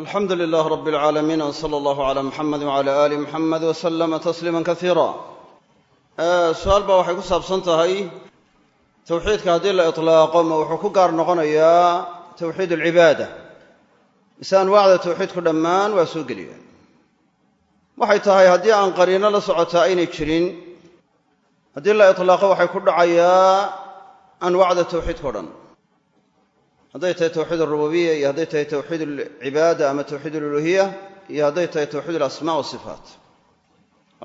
alxamdu lilaah rab اlcaalamiin wsala allahu cala muxamadi wcala aali muxamed wslama tasliima kaiira eh, su'aal waxay ku saabsan tahay tawxiidka haddii la ilaaqo ma wuxuu ku gaar noqonayaa tawxiid alcibaada mise anwaacda tawxiidku dhamaan waa soo geliyaan. Waxay tahay haddii aan qariino la socotaa aynay jirin haddii la ilaaqo waxay ku dhacayaa anwaacda tawxiidka o dhan hadday tahay towxiid arububiya iyo hadday tahay towxiid alcibaada ama towxiid aluluhiya iyo hadday tahay towxiid alasmaa wasifaat.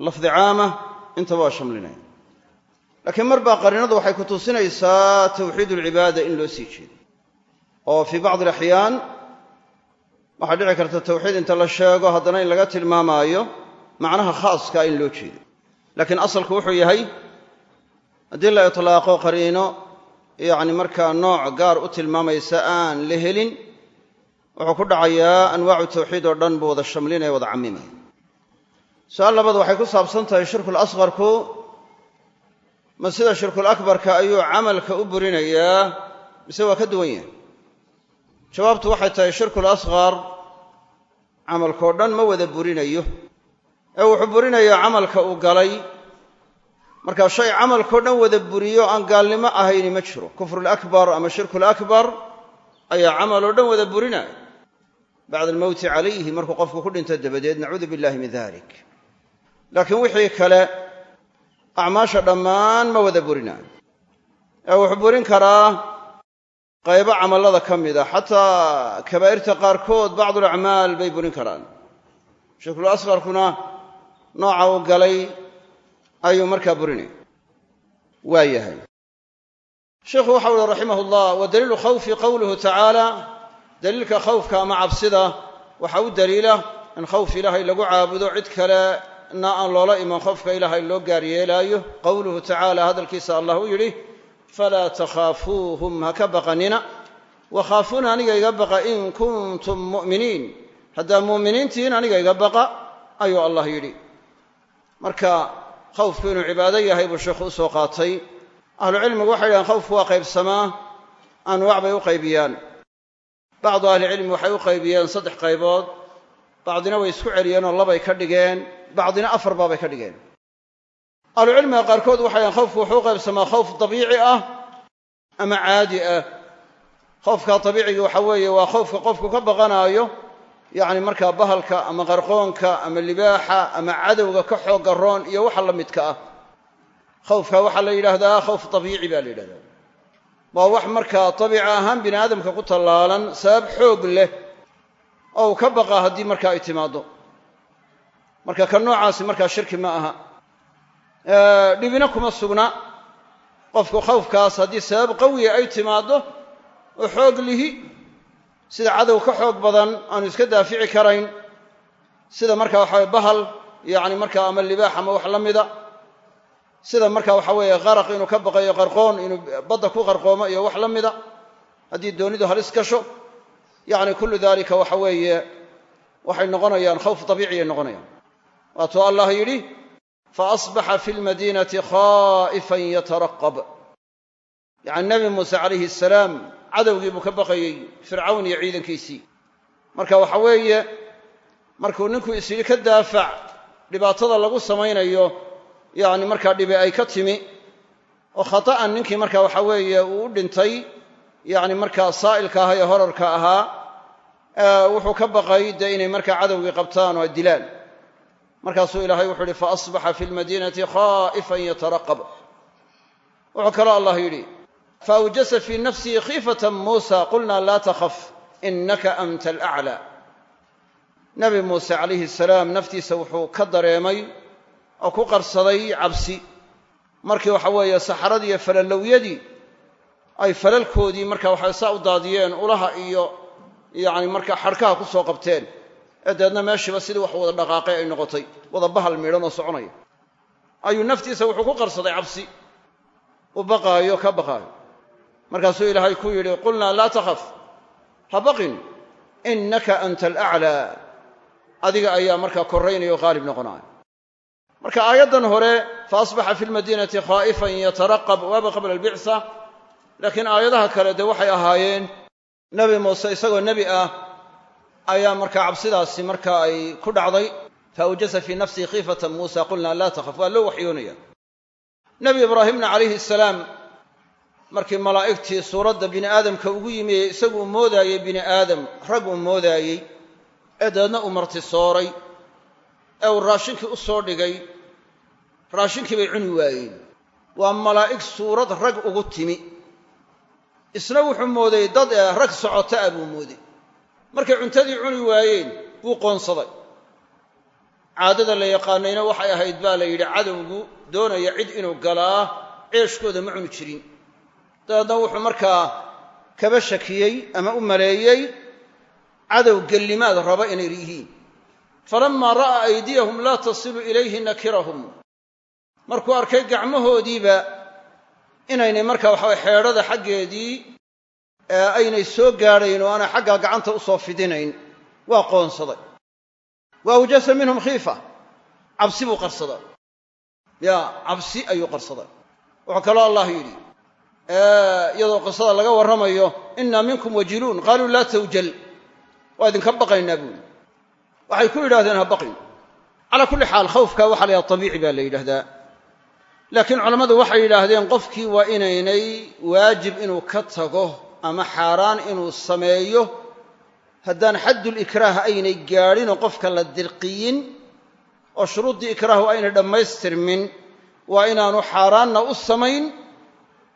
Lafdi caama intaba waa shamlinaya laakiin mar baa qariinadu waxay ku tusinaysaa towxiid alcibaada in loo sii jeedo. Oo fii bacdi alaxyaan waxaa dhici karta towxiid inta la sheego haddana in laga tilmaamaayo macnaha khaaskaa in loo jeedo. Laakiin asalku wuxuu yahay haddii la itlaaqo qariino yacni markaa nooc gaar u tilmaamaysa aan la helin wuxuu ku dhacayaa anwaacu tawxiid oo dhan buu wada shamlinaya wada camimaya su'aal labaad waxay ku saabsan tahay shirkul asqarku ma sida shirkul akbarka ayuu camalka u burinayaa mise waa ka duwan yahay? Jawaabtu waxay tahay shirkul asqar camalkao dhan ma wada burinayo. Ee wuxuu burinayaa camalka uu galay marka shay camalkao dhan wada buriyo aan gaalnimo ahayni ma jiro. Kufrulakbar ama shirkulakbar ayaa camal oo dhan wada burinaya bacda almowti calayhi markuu qofku ku dhinto dabadeed nacuudu billahi min dalik laakiin wixii kale acmaasha dhammaan ma wada burinayo ee wuxuu burin karaa qaybo camallada ka mida xataa kabaa'irta qaarkood bacdulacmaal bay burin karaan. Shirkul asqarkuna nooca uu galay ayuu markaa burinaya waa yahay. Sheikhu waxau uhi raximah ullah wa daliilu khawfi qowluhu tacaala daliilka khawfka ama cabsida waxaa u daliila in khawf ilaahay lagu caabudo cid kalena aan loola iman khofka ilaahay loo gaar yeelaayo. Qowluhu tacaala hadalkiisa allah u yidhi falaa takhaafuuhum ha ka baqanina wakhaafuuna aniga iga baqa in kuntum mu'miniin. Haddaa mu'miniintihiin aniga iga baqa ayuu allah yidhi. Marka khawfku inuu cibaado yahay buu sheikhu u soo qaatay. Ahlucilmigu waxay yidhahaan khawfku waa qaybsamaa anwaac bay u qaybiyaan. Bacdu ahlicilmi waxay u qaybiyeen saddex qaybood. Bacdina way isku celiyeen oo labay ka dhigeen. Bacdina afar baabay ka dhigeen. Ahlucilmiga qaarkood waxay yidhahan khawfku wuxuu qaybsamaa khawf dabiici ah ama caadi ah. Khawfka dabiicigi waxa weeye waa khawfka qofku ka baqanaayo yacni markaa bahalka ama qarqoonka ama libaaxa ama cadowga ka xoogga roon iyo waxa la midka ah. Khawfka waxaa la yidhaahdaa khawf dabiici baa la yidhahdaa waa wax markaa dabiica ahaan bini aadamka ku tallaalan sabab xoog leh oo uu ka baqa haddii markaa ay timaaddo. Marka ka noocaasi markaa shirki ma aha. Dhibina kuma sugna. Qofku khawfkaas haddii sabab qawiya ay timaaddo oo xoog lihi sida cadow ka xoog badan aanu iska daafici karayn sida marka waxaweye bahal yacni markaa ama libaax ama wax la mida sida marka waxa weeye qaraq inuu ka baqayo qarqoon inuu badda ku qarqoomo iyo wax la mida haddii doonidu halis gasho yacni kullu dalika waxa weeye waxay noqonayaan khawf dabiiciyay noqonayaan. Waatuu allah yidhi faasbaxa fi lmadiinati khaa'ifan yataraqab. Yacni nebi muuse calayhi asalaam cadowgii buu ka baqayey fircawn iyo ciidankiisii. Marka waxa weeye markuu ninkuu is ka daafac dhibaatada lagu samaynayo yacni markaa dhibi ay ka timi oo khata'an ninkii marka waxa weeye uu u dhintay yacni markaa saa'ilka ahaa ee horarka ahaa wuxuu ka baqay dee inay markaa cadowgii qabtaan oo dilaan markaasuu ilaahay wuxuu yidhi faasbaxa fi lmadiinati khaa'ifan yataraqab. Wuxuu kaloo allah yidhi faawjasa fii nafsihi khiifatan muusa qulna laa takhaf inaka anta alaclaa nebi muuse calayhi salaam naftiisa wuxuu ka dareemay oo ku qarsaday cabsi markii waxa weeye saxaradii iyo falalowyadii ay falalkoodii marka waxay saa u daadiyeen ulaha iyo yacni marka xadhkaha ku soo qabteen ee deedna meeshiiba sidii wax wada dhaqaaqay ay noqotay wada bahal miidhan oo soconaya ayuu naftiisa wuxuu ku qarsaday cabsi u baqaayo ka baqaayo markaasuu ilaahay ku yidhi qulnaa laa takhaf. Ha baqin. Innaka anta alaclaa adiga ayaa markaa korraynaya o qaalib noqonaya marka aayaddan hore fa asbaxa fi lmadiinati khaa'ifan yataraqab waaba qabla albicsa laakiin aayadaha kale dee waxay ahaayeen nebi muuse isagoo nebi ah ayaa markaa cabsidaasi marka ay ku dhacday. Fa awjasa fii nafsihi khiifata muusa qulnaa laa takhaf. Waa loo waxyoonaya nebi ibraahimna calayhi salaam markii malaa'igtii suuradda bini aadamka ugu yimi ee isagu uu moodaayey bini aadam rag uu moodaayey ee dabeedna uu martisooray ee uu raashinkii u soo dhigay raashinkii bay cuni waayeen. Waa malaa'ig suurad rag ugu timi. Isna wuxuu mooday dad ee rag socota ah buu mooday. Markay cuntadii cuni waayeen buu qoonsaday. Caadada la yaqaanayna waxay ahayd baa la yidhi cadowgu doonaya cid inuu galaa ceeshkooda ma cuni jirin dabeedna wuxuu markaa kaba shakiyey ama u maleeyey cadow gellimaad raba inay yihiin. Falammaa ra'aa aydiyahum laa tasilu ilayhi nakirahum. Markuu arkay gacmahoodiiba inaynay markaa waxaway xeedhada xaggeedii aynay soo gaadhayn oo aanay xaggaa gacanta u soo fidinayn waa qoonsaday. Wa awjasa minhum khiifa. Cabsi buu qarsaday. Ya cabsi ayuu qarsaday. Wuxuu kaloo allah yidhi iyadoo qisada laga warramayo innaa minkum wajiluun. Qaaluu laa tawjal. Waa idinka baqaynaa buuli waxay ku yidhahdeen ha baqin. Calaa kulli xaal khawfka waxa la abiici baa la yidhahdaa laakiin culammadu waxay yidhaahdeen qofkii waa inaynay waajib inuu ka tago ama xaaraan inuu sameeyo. Haddaan xaddulikraah aynay gaadhinoo qofka la dirqiyin oo shuruuddii ikraahu aynay dhammaystirmin waa inaanu xaaraanna u samayn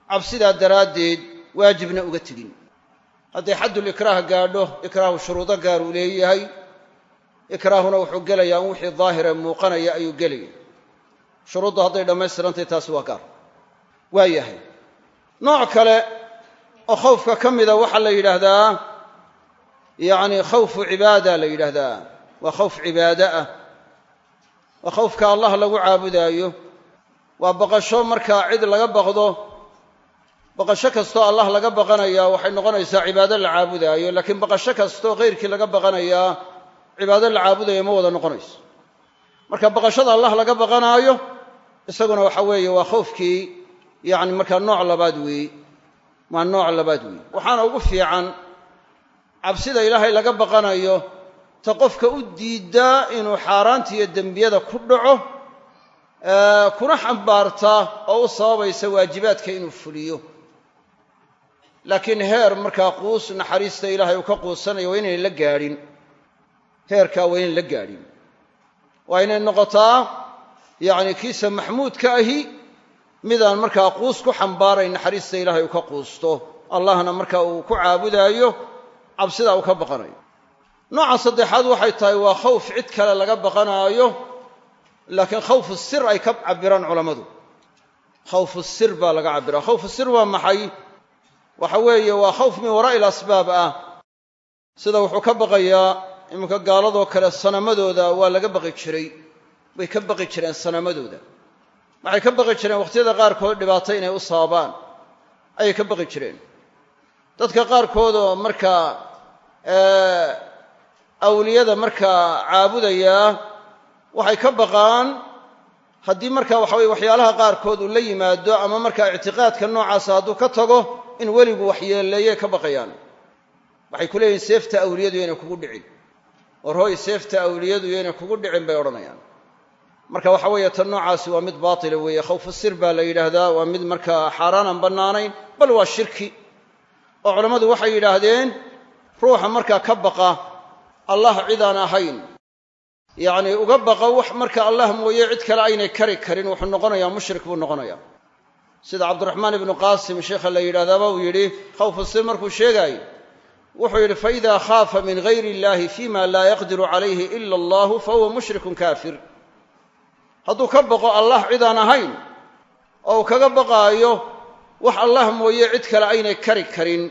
cabsidaa daraaddeed waajibna uga tegin. Hadday xaddulikraah gaadho ikraahu shuruudo gaar uu leeyahay ikraahuna wuxuu gelayaa in wixii daahire muuqanaya ayuu gelaya. Shuruuddu hadday dhammaystirantahy taasi waa gaar. Waa yahay. Nooc kale oo khawfka ka mida waxaa la yidhaahdaa yacni khawfu cibaada la yidhaahdaa. Waa khawf cibaado ah. Waa khawfka allah lagu caabudaayo. Waa baqasho markaa cid laga baqdo baqasho kastoo allah laga baqanayaa waxay noqonaysaa cibaado la caabudaayo laakiin baqasho kastoo khayrkii laga baqanayaa cibaado la caabudayo ma wada noqonayso. Marka baqashada allah laga baqanaayo isaguna waxa weeye waa khawfkii yacni markaa nooc labaad weeye waa nooc labaad weeye waxaana ugu fiican cabsida ilaahay laga baqanayo ta qofka u diiddaa inuu xaaraanta iyo dembiyada ku dhaco kuna xambaarta oo u sababaysa waajibaadka inuu fuliyo laakiin heer markaa quus naxariista ilaahay uu ka quusanayo waa inayn la gaadhin. Heerkaa waa inayn la gaadhin. Waa inay noqotaa yacni kiisa maxmuudka ahi midaan markaa quus ku xambaarayn naxariista ilaahay uu ka quusto. Allahna marka uu ku caabudaayo cabsidaa uu ka baqanayo. Nooca saddexaad waxay tahay waa khawf cid kale laga baqanaayo laakiin khawfu sir ay ka cabbiraan culammadu. Khawfu sir baa laga cabbiraa khawfu sir waa maxay waxa weeye waa khawf min waraa'i ilasbaab ah. Sida wuxuu ka baqayaa iminka gaaladoo kale sanamadooda waa laga baqi jiray. Way ka baqi jireen sanamadooda waxay ka baqi jireen wakhtiyada qaarkood dhibaato inay u sababaan. Ayay ka baqi jireen. Dadka qaarkood oo markaa awliyada markaa caabudayaa waxay ka baqaan haddii marka waxa weye waxyaalaha qaarkood uu la yimaado ama markaa ictiqaadka noocaasa hadduu ka tago in weligu waxyeeleeyay ka baqayaan. Waxay ku leeyihiin seefta awliyadu yaynay kugu dhicin. War hooy seefta awliyadu yaynay kugu dhicin bay odhanayaan. Marka waxa weeye tan noocaasi waa mid baatila weeye. Khawfu sir baa la yidhaahdaa waa mid markaa xaaraanan bannaanayn bal waa shirki. Oo culammadu waxay yidhaahdeen ruuxa markaa ka baqa allah cidaan ahayn. Yacnii uga baqa wax marka allah mooye cid kale aynay kari karin wuxuu noqonayaa mushrik buu noqonayaa sida cabdiraxmaan ibnu qaasim sheikha la yidhahdaaba uu yidhi khawfu markuu sheegaayo wuxuu yidhi faida khaafa min gayri illahi fima laa yaqdiru calayhi ila allahu fahuwa mushrikun kaafir. Hadduu ka baqo allah cidaan ahayn oo uu kaga baqaayo wax allah mooye cid kale aynay kari karin.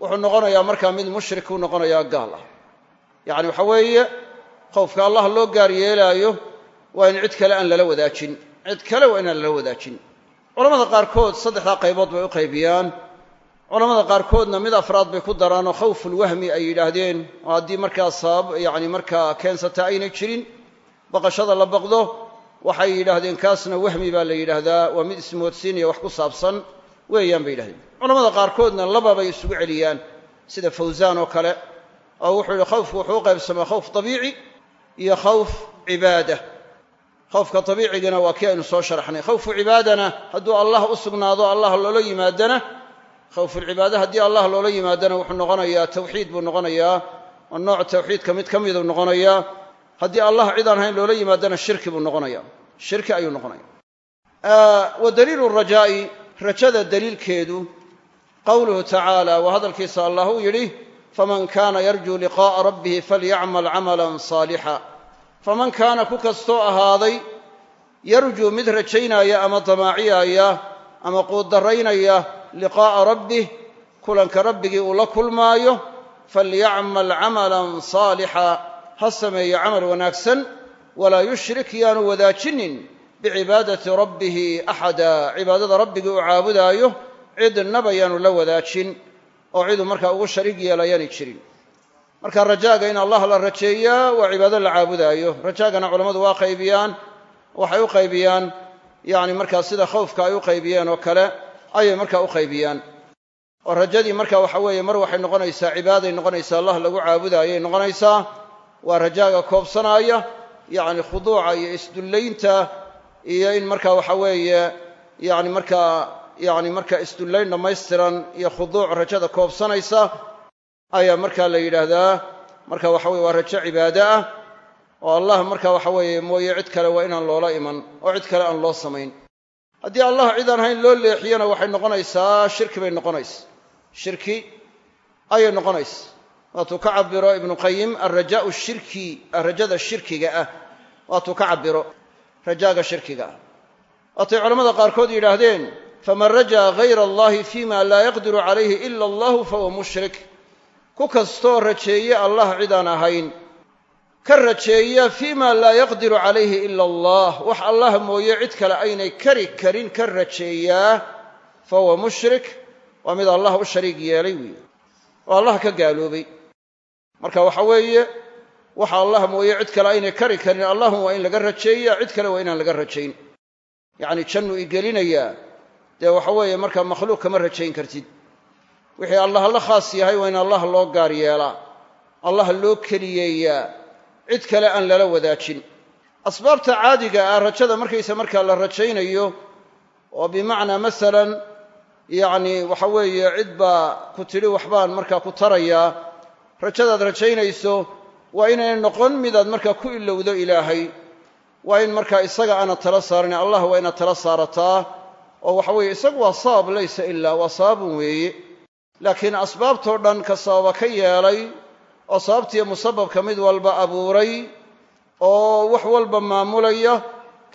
Wuxuu noqonayaa markaa mid mushrik uu noqonayaa gaal ah. Yacni waxa weeye khawfka allah loo gaar yeelaayo waa in cid kale aan lala wadaajin. Cid kale waa inaan lala wadaajin culamada qaarkood saddexdaa qaybood bay u qaybiyaan. Culamada qaarkoodna mid afraad bay ku daraanoo khawfulwahmi ay yidhaahdeen. Oo haddii markaa sabab yacni markaa keensata aynay jirin baqashada la baqdo waxay yidhaahdeen kaasna wahmi baa la yidhaahdaa waa mid ismoodsiinaya wax ku saabsan weeyaan bay yidhahdeen. Culamada qaarkoodna laba bay isugu celiyaan sida fawsaan oo kale oo wuxuu yihi khawfku wuxuu u qaybsamaa khawf dabiici iyo khawf cibaada khawfka dabiicigana waa kii aynu soo sharaxnay. Khawfu cibaadana hadduu allah u sugnaado allah loola yimaadana khawfulcibaada haddii allah loola yimaadana wuxuu noqonayaa tawxiid buu noqonayaa oo nooc tawxiidka mid ka miduu noqonayaa. Haddii allah cid aan loola yimaadana shirki buu noqonaya shirki ayuu noqonaya wa daliilu rajaa'i rajada daliilkeedu qowluhu tacaala waa hadalkiisa allah uu yidhi faman kaana yarjuu liqaa'a rabbihi falyacmal camalan saalixa faman kaana ku kastoo ahaaday yarjuu mid rajaynaya ama damaaciyaaya ama quuddaraynaya liqaa'a rabbih kulanka rabbigii uu la kulmaayo falyacmal camalan saalixa ha sameeyo camal wanaagsan walaa yushrik yaanu wadaajinin bicibaadati rabbihi axada cibaadada rabbigii uu caabudaayo cidnaba yaanu la wadaajin oo ciduu markaa ugu shariig yeelayaanay jirin marka rajaaga in allah la rajeeyaa waa cibaado la caabudaayo. Rajaagana culammadu waa qaybiyaan waxay u qaybiyaan yacni markaa sida khawfka ay u qaybiyeen oo kale ayay markaa u qaybiyaan. Oo rajadii marka waxa weeye mar waxay noqonaysaa cibaaday noqonaysaa allah lagu caabudaayay noqonaysaa waa rajaaga koobsanaaya yacni khuduuca iyo isdullaynta iyo in marka waxa weeye yani markaa yani marka isdullayn dhammaystiran iyo khuduuc rajada koobsanaysa ayaa markaa la yidhaahdaa marka waxa weye waa rajo cibaado ah oo allah marka waxa weeye mooye cid kale waa inaan loola iman oo cid kale aan loo samayn. Haddii allah cid aan hayn loo leexiyona waxay noqonaysaa shirki bay noqonaysa shirki ayay noqonaysa waatuu ka cabiro ibnu qayim alrajaau shirki rajada shirkiga ah. Waatuu ka cabiro rajaaga shirkiga ah. Waatay culamada qaarkood yidhaahdeen faman rajaa gayra allahi fima laa yaqdiru calayhi ila allahu fahuwa mushrik ku kastoo rajeeye allah cidaan ahayn. Ka rajeeya fima laa yaqdiru calayhi ila allah. Wax allah mooye cid kale aynay kari karin ka rajeeyaa fahuwa mushrik waa mid allah u shariig yeelay weeye oo allah ka gaaloobay. Marka waxa weeye waxa allah mooye cid kale aynay kari karin allahum waa in laga rajeeya cid kale waa inaan laga rajayn yacni jannuu igelinayaa dee waxa weeye markaa makhluuq kama rajayn kartid wixii allah la khaas yahay waa in allah loo gaar yeelaa. Allah loo keliyeeyaa. Cid kale aan lala wadaajin. Asbaabta caadiga ah rajada markaysa markaa la rajaynayo oo bimacnaa masalan yacni waxa weeye cid baa ku tidhi waxbaan markaa ku tarayaa rajadaad rajaynayso waa inaynay noqon midaad markaa ku ilowdo ilaahay. Waa in markaa isaga aanad tala saarin allah waa inaad tala saarataa. Oo waxa weeye isagu waa sabab laysa ilaa waa sababun weeye laakiin asbaabtoo dhan ka sababa ka yeelay oo sababtiiyo musababka mid walba abuuray oo wax walba maamulaya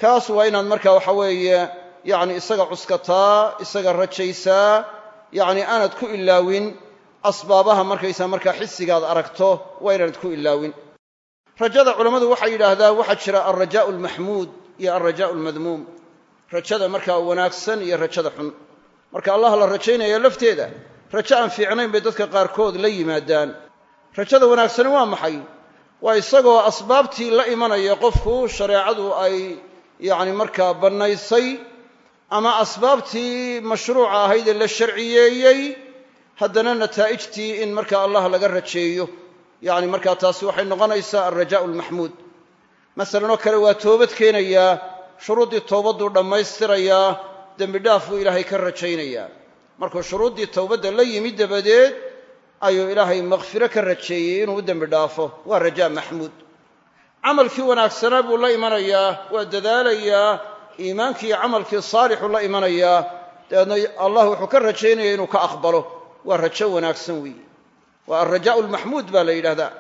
kaas waa inaad markaa waxa weeye yacni isaga cuskataa isaga rajaysaa yacni aanad ku ilaawin. Asbaabaha markaysaa markaa xisigaad aragto waa inaanad ku ilaawin. Rajada culammadu waxay yidhaahdaan waxaa jira alrajaa'u almaxmuud iyo alrajaa'u almadmuum rajada markaa wanaagsan iyo rajada xun. Marka allah la rajaynaya lafteeda rajo aan fiicnayn bay dadka qaarkood la yimaadaan. Rajada wanaagsani waa maxay? Waa isagoo asbaabtii la imanaya qofku shareecadu ay yacni markaa bannaysay ama asbaabtii mashruuca ahayd ee la sharciyeeyey haddana nataa'ijtii in marka allah laga rajeeyo. Yacni markaa taasi waxay noqonaysaa alrajaa'u almaxmuud masalan oo kale waa toobad keenayaa shuruuddii towbadduu dhammaystirayaa dembi dhaaf buu ilaahay ka rajaynayaa markuu shuruuddii towbadda la yimid dabadeed ayuu ilaahay makhfiro ka rajeeyey inuu u dembi dhaafo. Waa rajaa maxmuud camalkii wanaagsanaa buu la imanayaa waa dadaalayaa iimaankii iyo camalkii saalixuu la imanayaa. Dabeedna allah wuxuu ka rajaynaya inuu ka aqbalo. Waa rajo wanaagsan weeye. Waa alrajaa'u almaxmuud baa la yidhahdaa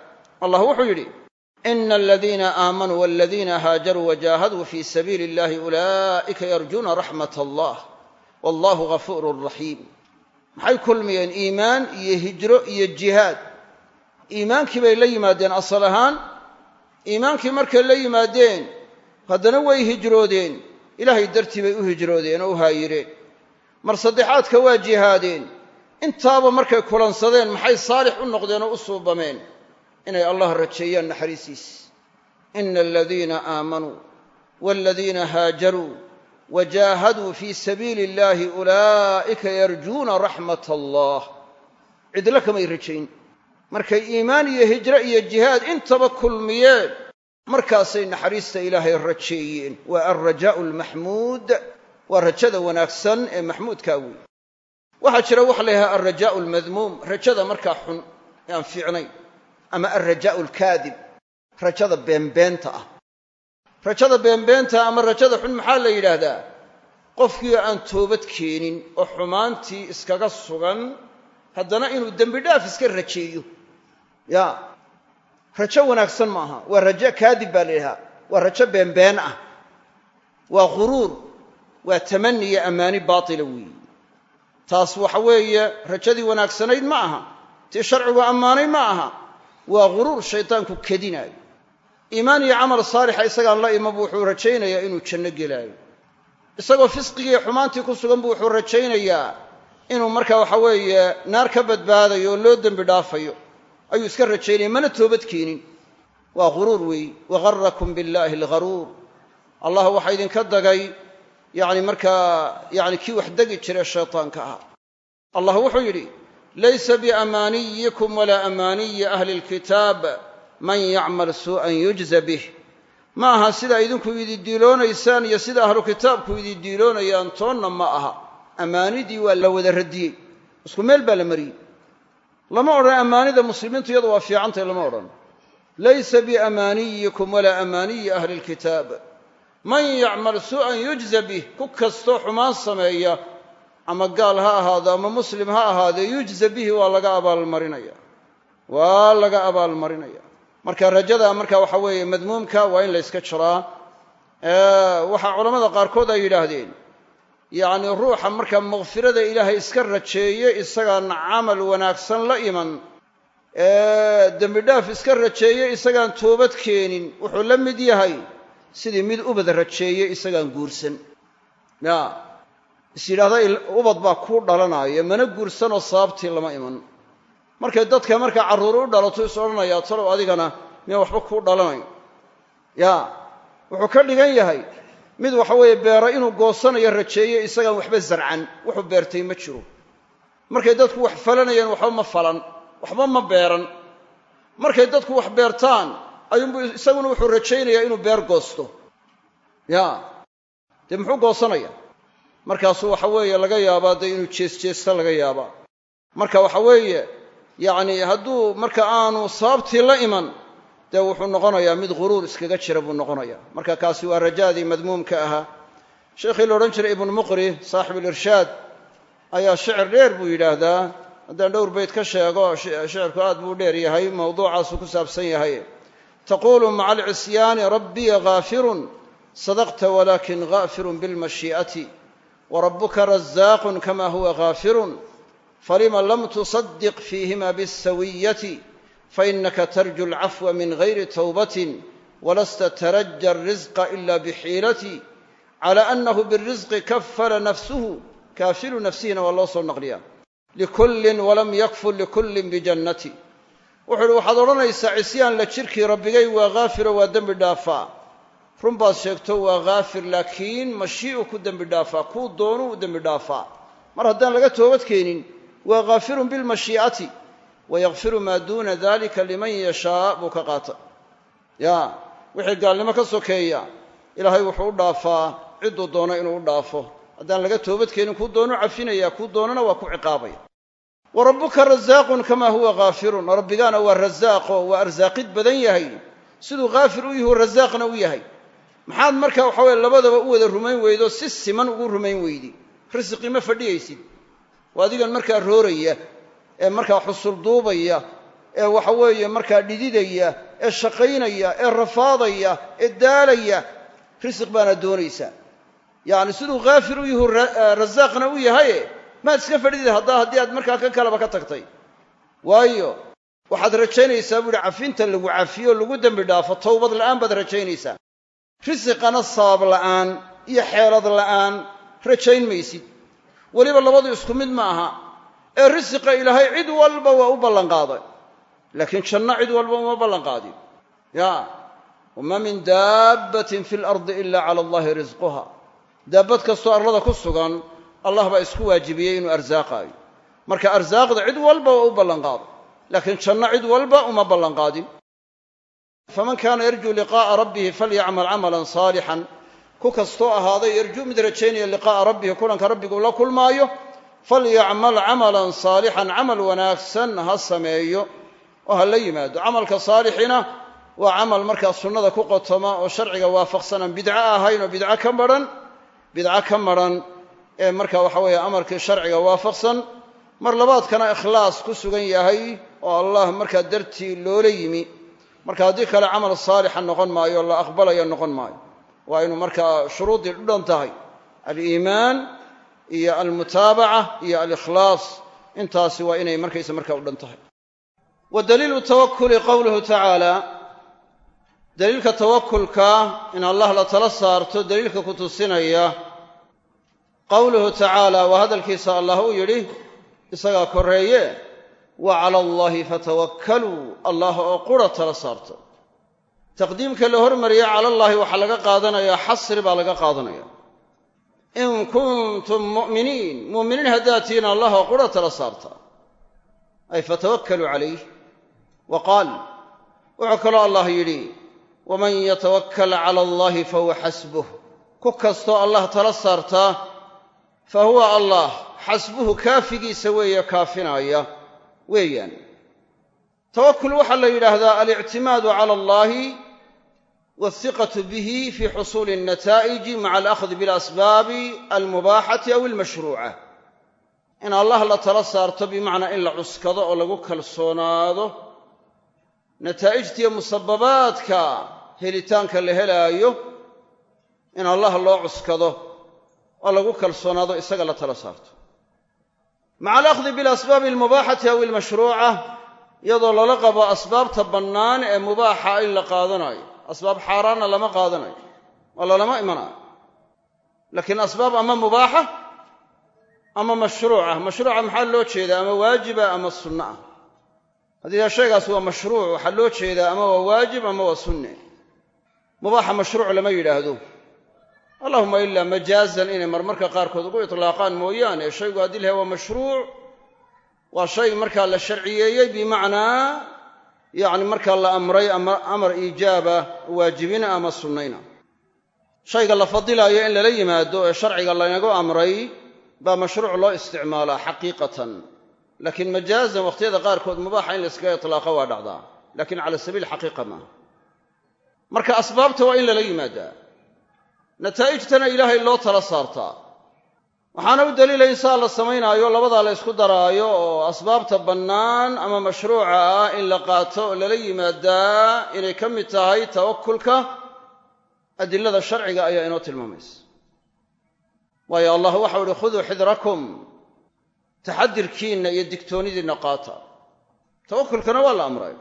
allah wuxuu yidhi ina aladiina aamanuu waladiina haajaruu wajaahaduu fii sabiili illahi ulaa'ika yarjuuna raxmat allah wallahu ghafuurun raxiim maxay kulmiyeen? Iimaan iyo hijro iyo jihaad. Iimaankii bay la yimaadeen asal ahaan. Iimaankii markay la yimaadeen haddana way hijroodeen. Ilaahay dartii bay u hijroodeen oo u haayireen. Mar saddexaadka waa jihaadeen. Intaaba markay kulansadeen maxay saalix u noqdeen oo u suubameen? Inay allah rajeeyaan naxariisiis ina aladiina aamanuu waladiina haajaruu wajaahaduu fii sabiili illahi ulaa'ika yarjuuna raxmat allah cidlo kamay rajayn markay iimaan iyo hijro iyo jihaad intaba kulmiyeen markaasay naxariista ilaahay rajeeyeen waa alrajaa'u almaxmuud waa rajada wanaagsan ee maxmuudkaa weeye waxaa jira waxa la yidhaha alrajaa'u almadmuum rajada markaa xun ee aan fiicnayn ama alrajaa'u alkaadib rajada beenbeenta ah rajada beenbeenta ama rajada xun maxaa la yidhaahdaa? Qofkii aan toobad keenin oo xumaantii iskaga sugan haddana inuu dembi dhaaf iska rajeeyo. Ya rajo wanaagsan maaha waa rajo kaadib baa la waa rajo beenbeen ah. Waa ghuruur. Waa tamani iyo ammaani baatila weeyi. Taas waxa weeye rajadii wanaagsanayd ma aha. Tii sharcigu ammaanay ma aha. Waa ghuruur shaydaanku kedinaayo iimaan iyo camal saalixa isagaan la imanbu wuxuu rajaynayaa inuu janno gelaayo. Isagoo fisqigii xumaantii ku sugan bu wuxuu rajaynayaa inuu markaa waxa weeye naar ka badbaadayo oo loo dembi dhaafayo. Ayuu iska rajaynaya mana toobad keenin. Waa ghuruur weeyi wagarakum billaahi algharuur. Allah waxaa idinka dagay yacni markaa yani kii wax degi jire shaytaanka ahaa. Allah wuxuu yidhi laysa biamaaniyikum walaa amaaniyi ahli lkitaab man yacmal suu'an yujza bih. Ma aha sidaa idinku ididiiloonaysaan iyo sida ahlu kitaabku ididiiloonayaan toonna ma aha. Ammaanidii waa la wada radiyey. Isku meel baa la mariyey. Lama odhan ammaanida muslimiintu iyadu waa fiicantahy lama odhan. Laysa biamaaniyikum walaa amaaniyi ahli lkitaab man yacmal suu'an yujza bih ku kastoo xumaan sameeya ama gaal ha ahaado ama muslim ha ahaadee yujza bihi waa laga abaalmarinaya waa laga abaalmarinaya marka rajada marka waxa weeye madmuumka waa in la yska jiraa. Waxaa culamada qaarkood ay yidhaahdeen yacni ruuxa marka makfirada ilaahay iska rajeeye isagaan camal wanaagsan la iman. Dembi dhaaf iska rajeeye isagaan toobad keenin wuxuu la mid yahay. Sidii mid ubad rajeeye isagaan guursan. Ya is yidhahda ubad baa kuu dhalanaya mana guursanoo sababtii lama iman markay dadka markaa carruuri u dhalato is odhanayaa talow adigana miya waxba kuu dhalanayn. Ya wuxuu ka dhigan yahay mid waxa weeye beero inuu goosanayo rajeeye isagaan waxba zarcan wuxuu beertay ma jiro. Markay dadku wax falanayaan waxba ma falan waxba ma beeran. Markay dadku wax beertaan ayuunbu isaguna wuxuu rajaynayaa inuu beer goosto. Ya dee muxuu goosanaya? Markaasuu waxa weeye laga yaabaa dee inuu jeesjeesta laga yaabaa. Marka waxa weeye yacni hadduu marka aanu sababtii la iman dee wuxuu noqonayaa mid ghuruur iskaga jira buu noqonaya marka kaasi waa rajaadii madmuumka ahaa sheikhii la odhan jiray ibnu muqri saaxibulirshaad ayaa shicir dheer buu yidhaahdaa. Haddaan dhowr bayd ka sheego shicirku aad buu dheer yahay mawduucaasuu ku saabsan yahay. Taquulu maca alcisyaani rabbiya ghaafirun sadaqta walakin ghaafirun bilmashii'ati warabuka razaaqun kama huwa ghaafirun falima lam tusadiq fiihima biاsawiyati fainaka tarju alcafwa min gayri towbatin walasta taraja alrisqa ila bixiilati cala annahu biاlrisqi kafala nafsuhu kaafilu nafsihina waa loo soo naqliyaa likullin walam yakful likullin bijannati wuxuu uhi waxaad odhanaysaa cisyaan la jirkii rabbigay waa haafiro waa dembi dhaafaa run baad sheegto waa haafir laakiin mashii'u ku dembi dhaafaa kuu doonuu dembi dhaafaa mar haddaan laga toobad keenin waa haafirun bilmashii'ati wayakfiru maa duuna dalika liman yashaa buu ka qaata ya wixii gaalnimo ka sokeeya ilaahay wuxuu u dhaafaa cidduu doono inuu u dhaafo haddaan laga toobad keenin kuu doonu cafinaya kuu doonana waa ku ciqaabaya wa rabbuka rasaaqun kamaa huwa haafirun rabbigaana waa rasaaqo waa arsaaqid badan yahay siduu haafir u yahu rasaaqna u yahay maxaad marka waxa weye labadaba u wada rumayn weydo si siman ugu rumayn weydi risiqii ma fadhiyaysid waa adigan markaa rooraya ee markaa xusul duubaya ee waxa weeye markaa dhididaya ee shaqaynaya ee rafaadaya ee daalaya risiq baana doonaysaa yacni siduu haafir u yahu rasaaqna u yahaye maad iska fadhidid haddaa haddii aad markaa ka kaleba ka tagtay. Waayo waxaad rajaynaysaa buuhi cafinta lagu cafiyo lagu dembi dhaafo towbad la'aan baad rajaynaysaa. Risiqana sabab la'aan iyo xeelad la'aan rajayn maysid weliba labadu isku mid ma aha ee risiqa ilaahay cid walba waa u ballanqaaday. Laakiin janno cid walba uma ballanqaadin. Ya wama min daabbatin fi lardi ila cala allahi risquha daabbad kastoo arlada ku sugan allah baa isku waajibiyey inuu arsaaqaayo. Marka arsaaqda cid walba waa u ballanqaaday. Laakiin janno cid walba uma ballanqaadin. Faman kaana yarjuu liqaa'a rabbihi falyacmal camalan saalixan ku kastoo ahaaday yarjuu mid rajaynaya liqaa'a rabbihi kulanka rabbigu la kulmaayo falyacmal camalan saalixan camal wanaagsan ha sameeyo oo ha la yimaado. Camalka saalixina waa camal markaa sunnada ku qotoma oo sharciga waafaqsan aan bidco ahayn oo bidco ka madhan bidco ka madhan ee marka waxa weeye amarkii sharciga waafaqsan mar labaadkana ikhlaas ku sugan yahay oo allah markaa dartii loola yimi. Marka haddii kale camal saalixa noqon maayo la aqbalayo noqon maayo waa inuu markaa shuruuddii dhudhan tahay. Aliimaan iyo almutaabaca iyo alikhlaas intaasi waa inay markaysa markaa u dhan tahay. Wa daliilu tawakuli qowluhu tacaala daliilka tawakulka in allah la tala saarto daliilka ku tusinaya qowluhu tacaala waa hadalkiisa allah uu yidhi isagaa korreeye wa cala allaahi fatawakkaluu allah oo qura tala saarto taqdiimka la hormariyey cala allaahi waxaa laga qaadanayaa xasri baa laga qaadanaya. In kuntum mu'miniin mu'miniin haddaad tihiin allah oo qura tala saarta. Ay fatawakkaluu calayh wa qaal wuxuu kaloo allah yidhi waman yatawakkal cala allahi fahuwa xasbuh. Ku kastoo allah tala saartaa fa huwa allah xasbuhu kaafigiisa weeye kaafinaya weeyaan tawakul waxaa la yidhaahdaa alictimaadu cala allahi walhiqatu bihi fi xusuuli alnataa'iji maca alakhdi bilasbaabi almubaaxati aw almashruuca. In allah la tala saarto bimacnaa in la cuskado oo lagu kalsoonaado nataa'ijtiiyo musababaadka helitaanka la helaayo in allah loo cuskado oo lagu kalsoonaado isaga la tala saarto. Maca alakhdi bilasbaabi almubaaxati aw almashruuca iyadoo lala qabo asbaabta bannaan ee mubaaxa in la qaadanayo. Asbaab xaaraanna lama qaadanayo. Oo lalama imanayo. Laakiin asbaab ama mubaaxa ama mashruuca. Mashruuca maxaa loo jeedaa? Ama waajiba ama sunno ah. Haddii shaygaas waa mashruuc waxaa loo jeedaa ama waa waajib ama waa sunne. Mubaaxa mashruuc lama yidhaahdo. Allahuma ilaa majaazan inay marmarka qaarkood ugu itlaaqaan mooyaane. Shaygu haddii lahay waa mashruuc waa shay markaa la sharciyeeyey bimacnaa yacni markaa la amray ama amar iijaaba waajibina ama sunnayna. Shayga la fadilaayo in lala yimaado ee sharciga laynagu amray baa mashruuc loo isticmaalaa xaqiiqatan. Laakiin majaazan wakhtiyada qaarkood mubaaxa in layskaga itlaaqa waa dhacdaa. Lakin cala sabiil xaqiiqa maaha marka asbaabta waa in lala yimaadaa. Nataa'ijtana ilaahay loo tala saartaa waxaana u daliila in saa la samaynaayo labadaa la ysku daraayo oo asbaabta bannaan ama mashruuca ah in la qaato lala yimaadaa inay ka mid tahay tawakulka adilada sharciga ayaa inoo tilmaamaysa. Waayo allah waxau uhi khuduu xidrakum taxadirkiinna iyo digtoonidiinna qaata. Tawakulkana waa la amray.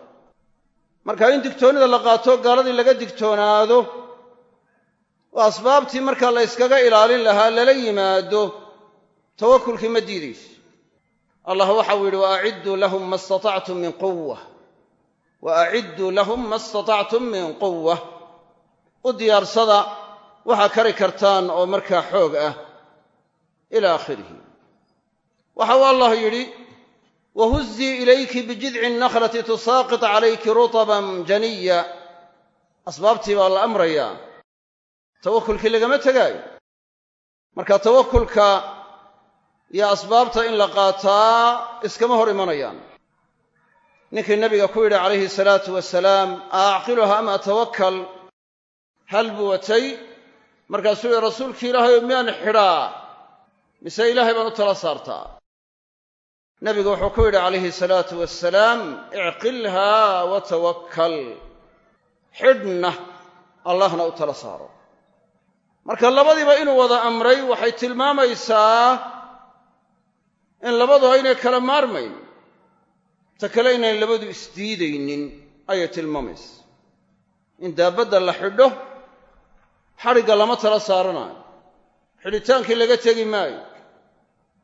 Marka in digtoonnida la qaato gaaladii laga digtoonaado oo asbaabtii markaa la yskaga ilaalin lahaa lala yimaado tawakulkii ma diidayso. Allah waxau yidhi wa lahum ma istatactum min quwa wa acidduu lahum ma istatactum min quwa u diyaarsada waxaa kari kartaan oo markaa xoog ah. Ila aakhirihi. Waxa uu allah yidhi wahuzii ilayki bijidci nakhlati tusaaqit calayki rutaban janiya. Asbaabtii baa la amrayaa tawakulkii lagama tegaayo marka tawakulka iyo asbaabta in la qaataa iskama hor imanayaan. Ninkii nabiga ku yidhi calayhi salaatu wasalaam a acqiluha am atawakkal hal buu watay? Markaasuu yihi rasuulki ilaahayo miyaan xidhaa? Mise ilaahay baan u tala saartaa? Nabigu wuxuu ku yidhi calayhi salaatu wasalaam icqilhaa wa tawakkal. Xidhna allahna u tala saaro marka labadiiba inuu wada amray waxay tilmaamaysaa in labadu aynay kala maarmayn. Ta kale inayn labadu isdiidaynin ayay tilmaamaysa in daabadda la xidho xadhigga lama tala saaranayo. Xidhitaankii laga tegi maayo.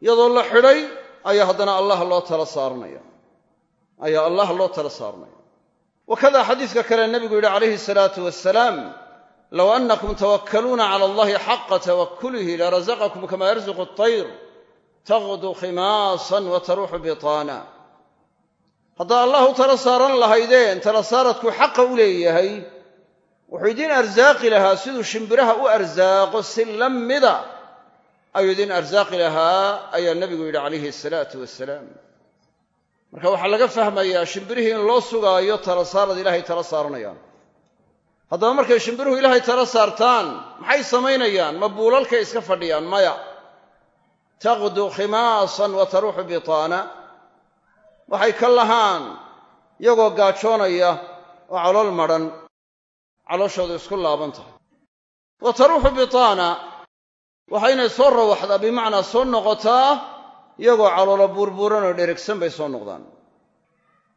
Iyadoo la xidhay ayaa haddana allah loo tala saaranaya ayaa allah loo tala saaranaya wakadaa xadiiska kale nebigu yidhi calayhi salaatu wasalaam low annakum tawakkaluuna cala allahi xaqa tawakkulihi larazaqakum kama yarzuqu atayr taqdu khimaasan wa taruuxu bitaana haddaa allah u tala saaran lahaydeen tala saaradku xaqa u leeyahay wuxuu idiin arsaaqi lahaa siduu shimbiraha u arsaaqo si la mida ayuu idiin arsaaqi lahaa ayaa nebigu yidhi calayhi asalaatu wasalaam marka waxaa laga fahmayaa shimbirihii in loo sugaayo tala saarad ilaahay tala saaranayaan haddaba markay shimbiruhu ilaahay tala saartaan maxay samaynayaan? Ma buulalkay iska fadhiyaan maya. Taqdu khimaasan wa taruuxu bitaana. Waxay ka lahaan iyagoo gaajoonaya oo calool madhan calooshoodu isku laaban tahay. Wa taruuxu bitaana waxaynay soo rawaxdaa bimacnaa soo noqotaa iyagoo caloolo buurbuuran oo dherigsan bay soo noqdaan.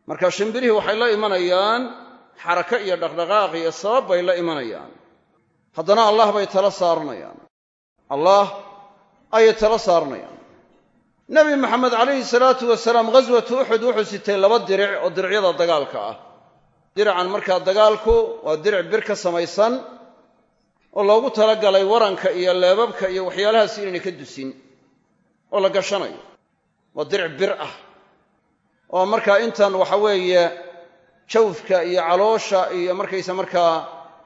Marka shimbirihii waxay la imanayaan xarako iyo dhaqdhaqaaq iyo sabab bay la imanayaan. Haddana allah bay tala saaranayaan. Allah ayay tala saaranayaan. Nebi maxamed calayhi salaatu wasalaam ghaswatu uxud wuxuu sitay laba diric oo diricyada dagaalka ah. Diracan markaa dagaalku waa diric bir ka samaysan oo loogu talagalay waranka iyo leebabka iyo waxyaalahaas inaynay ka dusin oo la gashanayo. Waa diric bir ah. Oo markaa intan waxa weeye jawfka iyo caloosha iyo markaysa markaa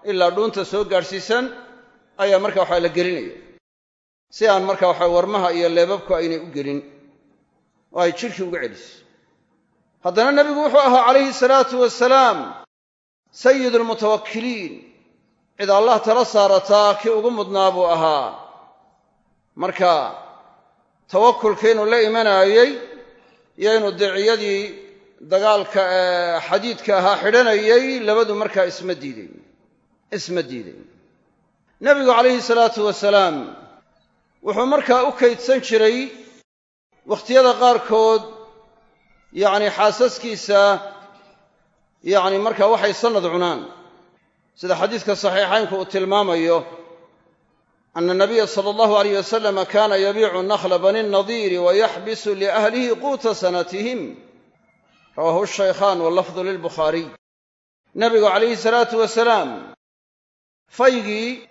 ilaa dhuunta soo gaadhsiisan ayaa marka waxaa la gelinaya si aan marka waxa warmaha iyo leebabku aynay u gelin oo ay jidhkii uga celiso haddana nebigu wuxuu ahaa calayhi salaatu wasalaam sayidu almutawakkiliin cid allah tala saarataa kii ugu mudnaa buu ahaa. Marka tawakulka inuu la imanaayey iyo inuu dirciyadii dagaalka ee xadiidka ahaa xidhanayay labadu markaa isma diideyn isma diideyn nebigu calayhi salaatu wasalaam wuxuu markaa u kaydsan jiray wakhtiyada qaarkood yacni xaasaskiisa yacni markaa waxay sannad cunaan. Sida xadiidka saxiixaynku uu tilmaamayo ana nabiya sala allahu alayh wasalama kaana yabiicu nakhla bani nadiiri wa yaxbisu liahlihi quuta sanatihim rawaahu shaykhaan wallafdu lilbukhaariy nebigu calayhi salaatu wasalaam faygii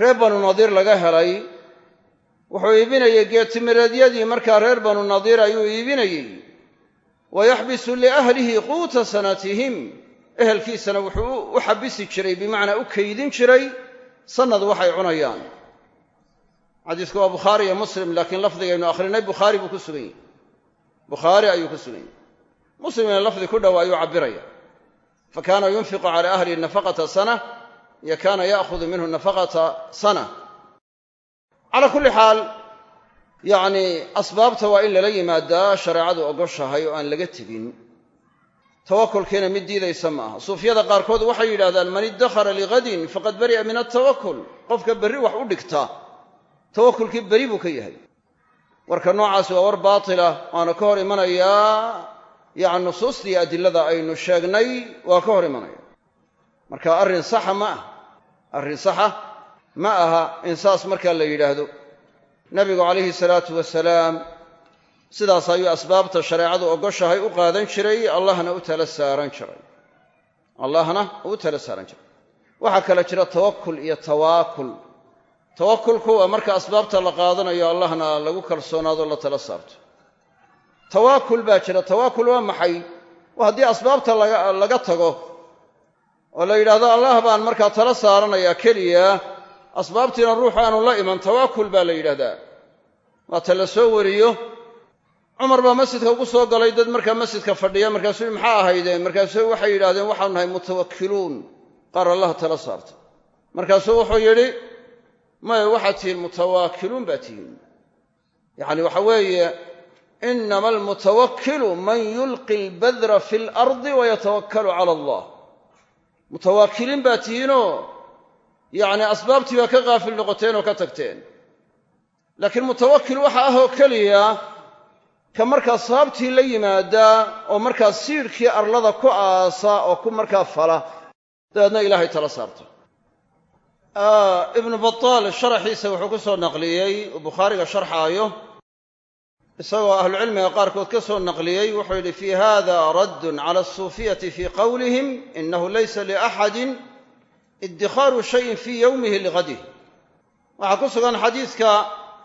reer banu nadiir laga helay wuxuu iibinayey geetimireedyadii markaa reer banu nadiir ayuu iibinayey wa yaxbisu liahlihi quuta sanatihim ehelkiisana wuxuu u xabisi jiray bimacnaa u kaydin jiray sannad waxay cunayaan. Xadiisku waa bukhaari iyo muslim laakiin lafdigaynu akhrinay bukhaari buu ku sugan yahy bukhaari ayuu ku sugan yahy muslimina lafdi ku dhow ayuu cabbiraya. Fa kaana yunfiqu cala ahlihi nafaqata sana iyo kaana ya'khudu minhu nafaqata sana. Calaa kulli xaal yacni asbaabta waa in lala yimaadaa shareecadu ogoshahay oo aan laga tegin. Tawakulkiina mid diidaysa ma aha. Suufyada qaarkood waxay yidhahdaan man iddakhara lighadin faqad bari'a min altawakul qofka berri wax u dhigta tawakulkii beri buu ka yahay. Warka noocaasi waa war baatila waana ka hor imanayaa yacni nusuustii adilada aynu sheegnay waa ka hor imanaya. Marka arrin saxa ma aha. Arrin saxa ma aha in saas markaa la yidhaahdo. Nebigu calayhi salaatu wasalaam sidaas ayuu asbaabta shareecadu ogoshahay u qaadan jiray allahna u tala saaran jiray. Allahna u tala saaran jiray. Waxaa kale jira tawakul iyo tawaakul. Tawakulku waa marka asbaabta la qaadanayo allahna lagu kalsoonaado la tala saarto tawaakul baa jira. Tawaakul waa maxay? Waa haddii asbaabta laga tago oo la yidhaahdo allah baan markaa tala saaranayaa keliya asbaabtiina ruuxu aanu la iman. Tawaakul baa la yidhahdaa waata la soo wariyo. Cumar baa masjidka ugu soo galay dad markaa masjidka fadhiya markaasuu maxaa ahaydeen? Markaasuu waxay yidhahdeen waxaanu nahay mutawakkiluun. Qaar allah tala saarta. Markaasuu wuxuu yidhi maya waxaad tihiin mutawaakiluun baa tihiin. Yacni waxa weeye inama almutawakkilu man yulqi albadra fi alardi wayatawakkalu cala allah mutawaakiliin baa tihiinoo yacni asbaabtii baa ka qaafil noqoteen oo ka tagteen laakiin mutawakkil waxa ah oo keliya ka markaa sababtii la yimaada oo markaa siidhkii arlada ku aasa oo ku markaa fala dabeedna ilaahay tala saarta ibnu bataal sharaxiisa wuxuu ku soo naqliyey bukhaariga sharxaayo isagoo ahlucilmiga qaarkood ka soo naqliyey wuxuu yidhi fii hada raddun cala asuufiyati fii qowlihim inahu laysa liaxadin iddikaaru shayin fii yowmihi lighadih waxaa ku sugan xadiidka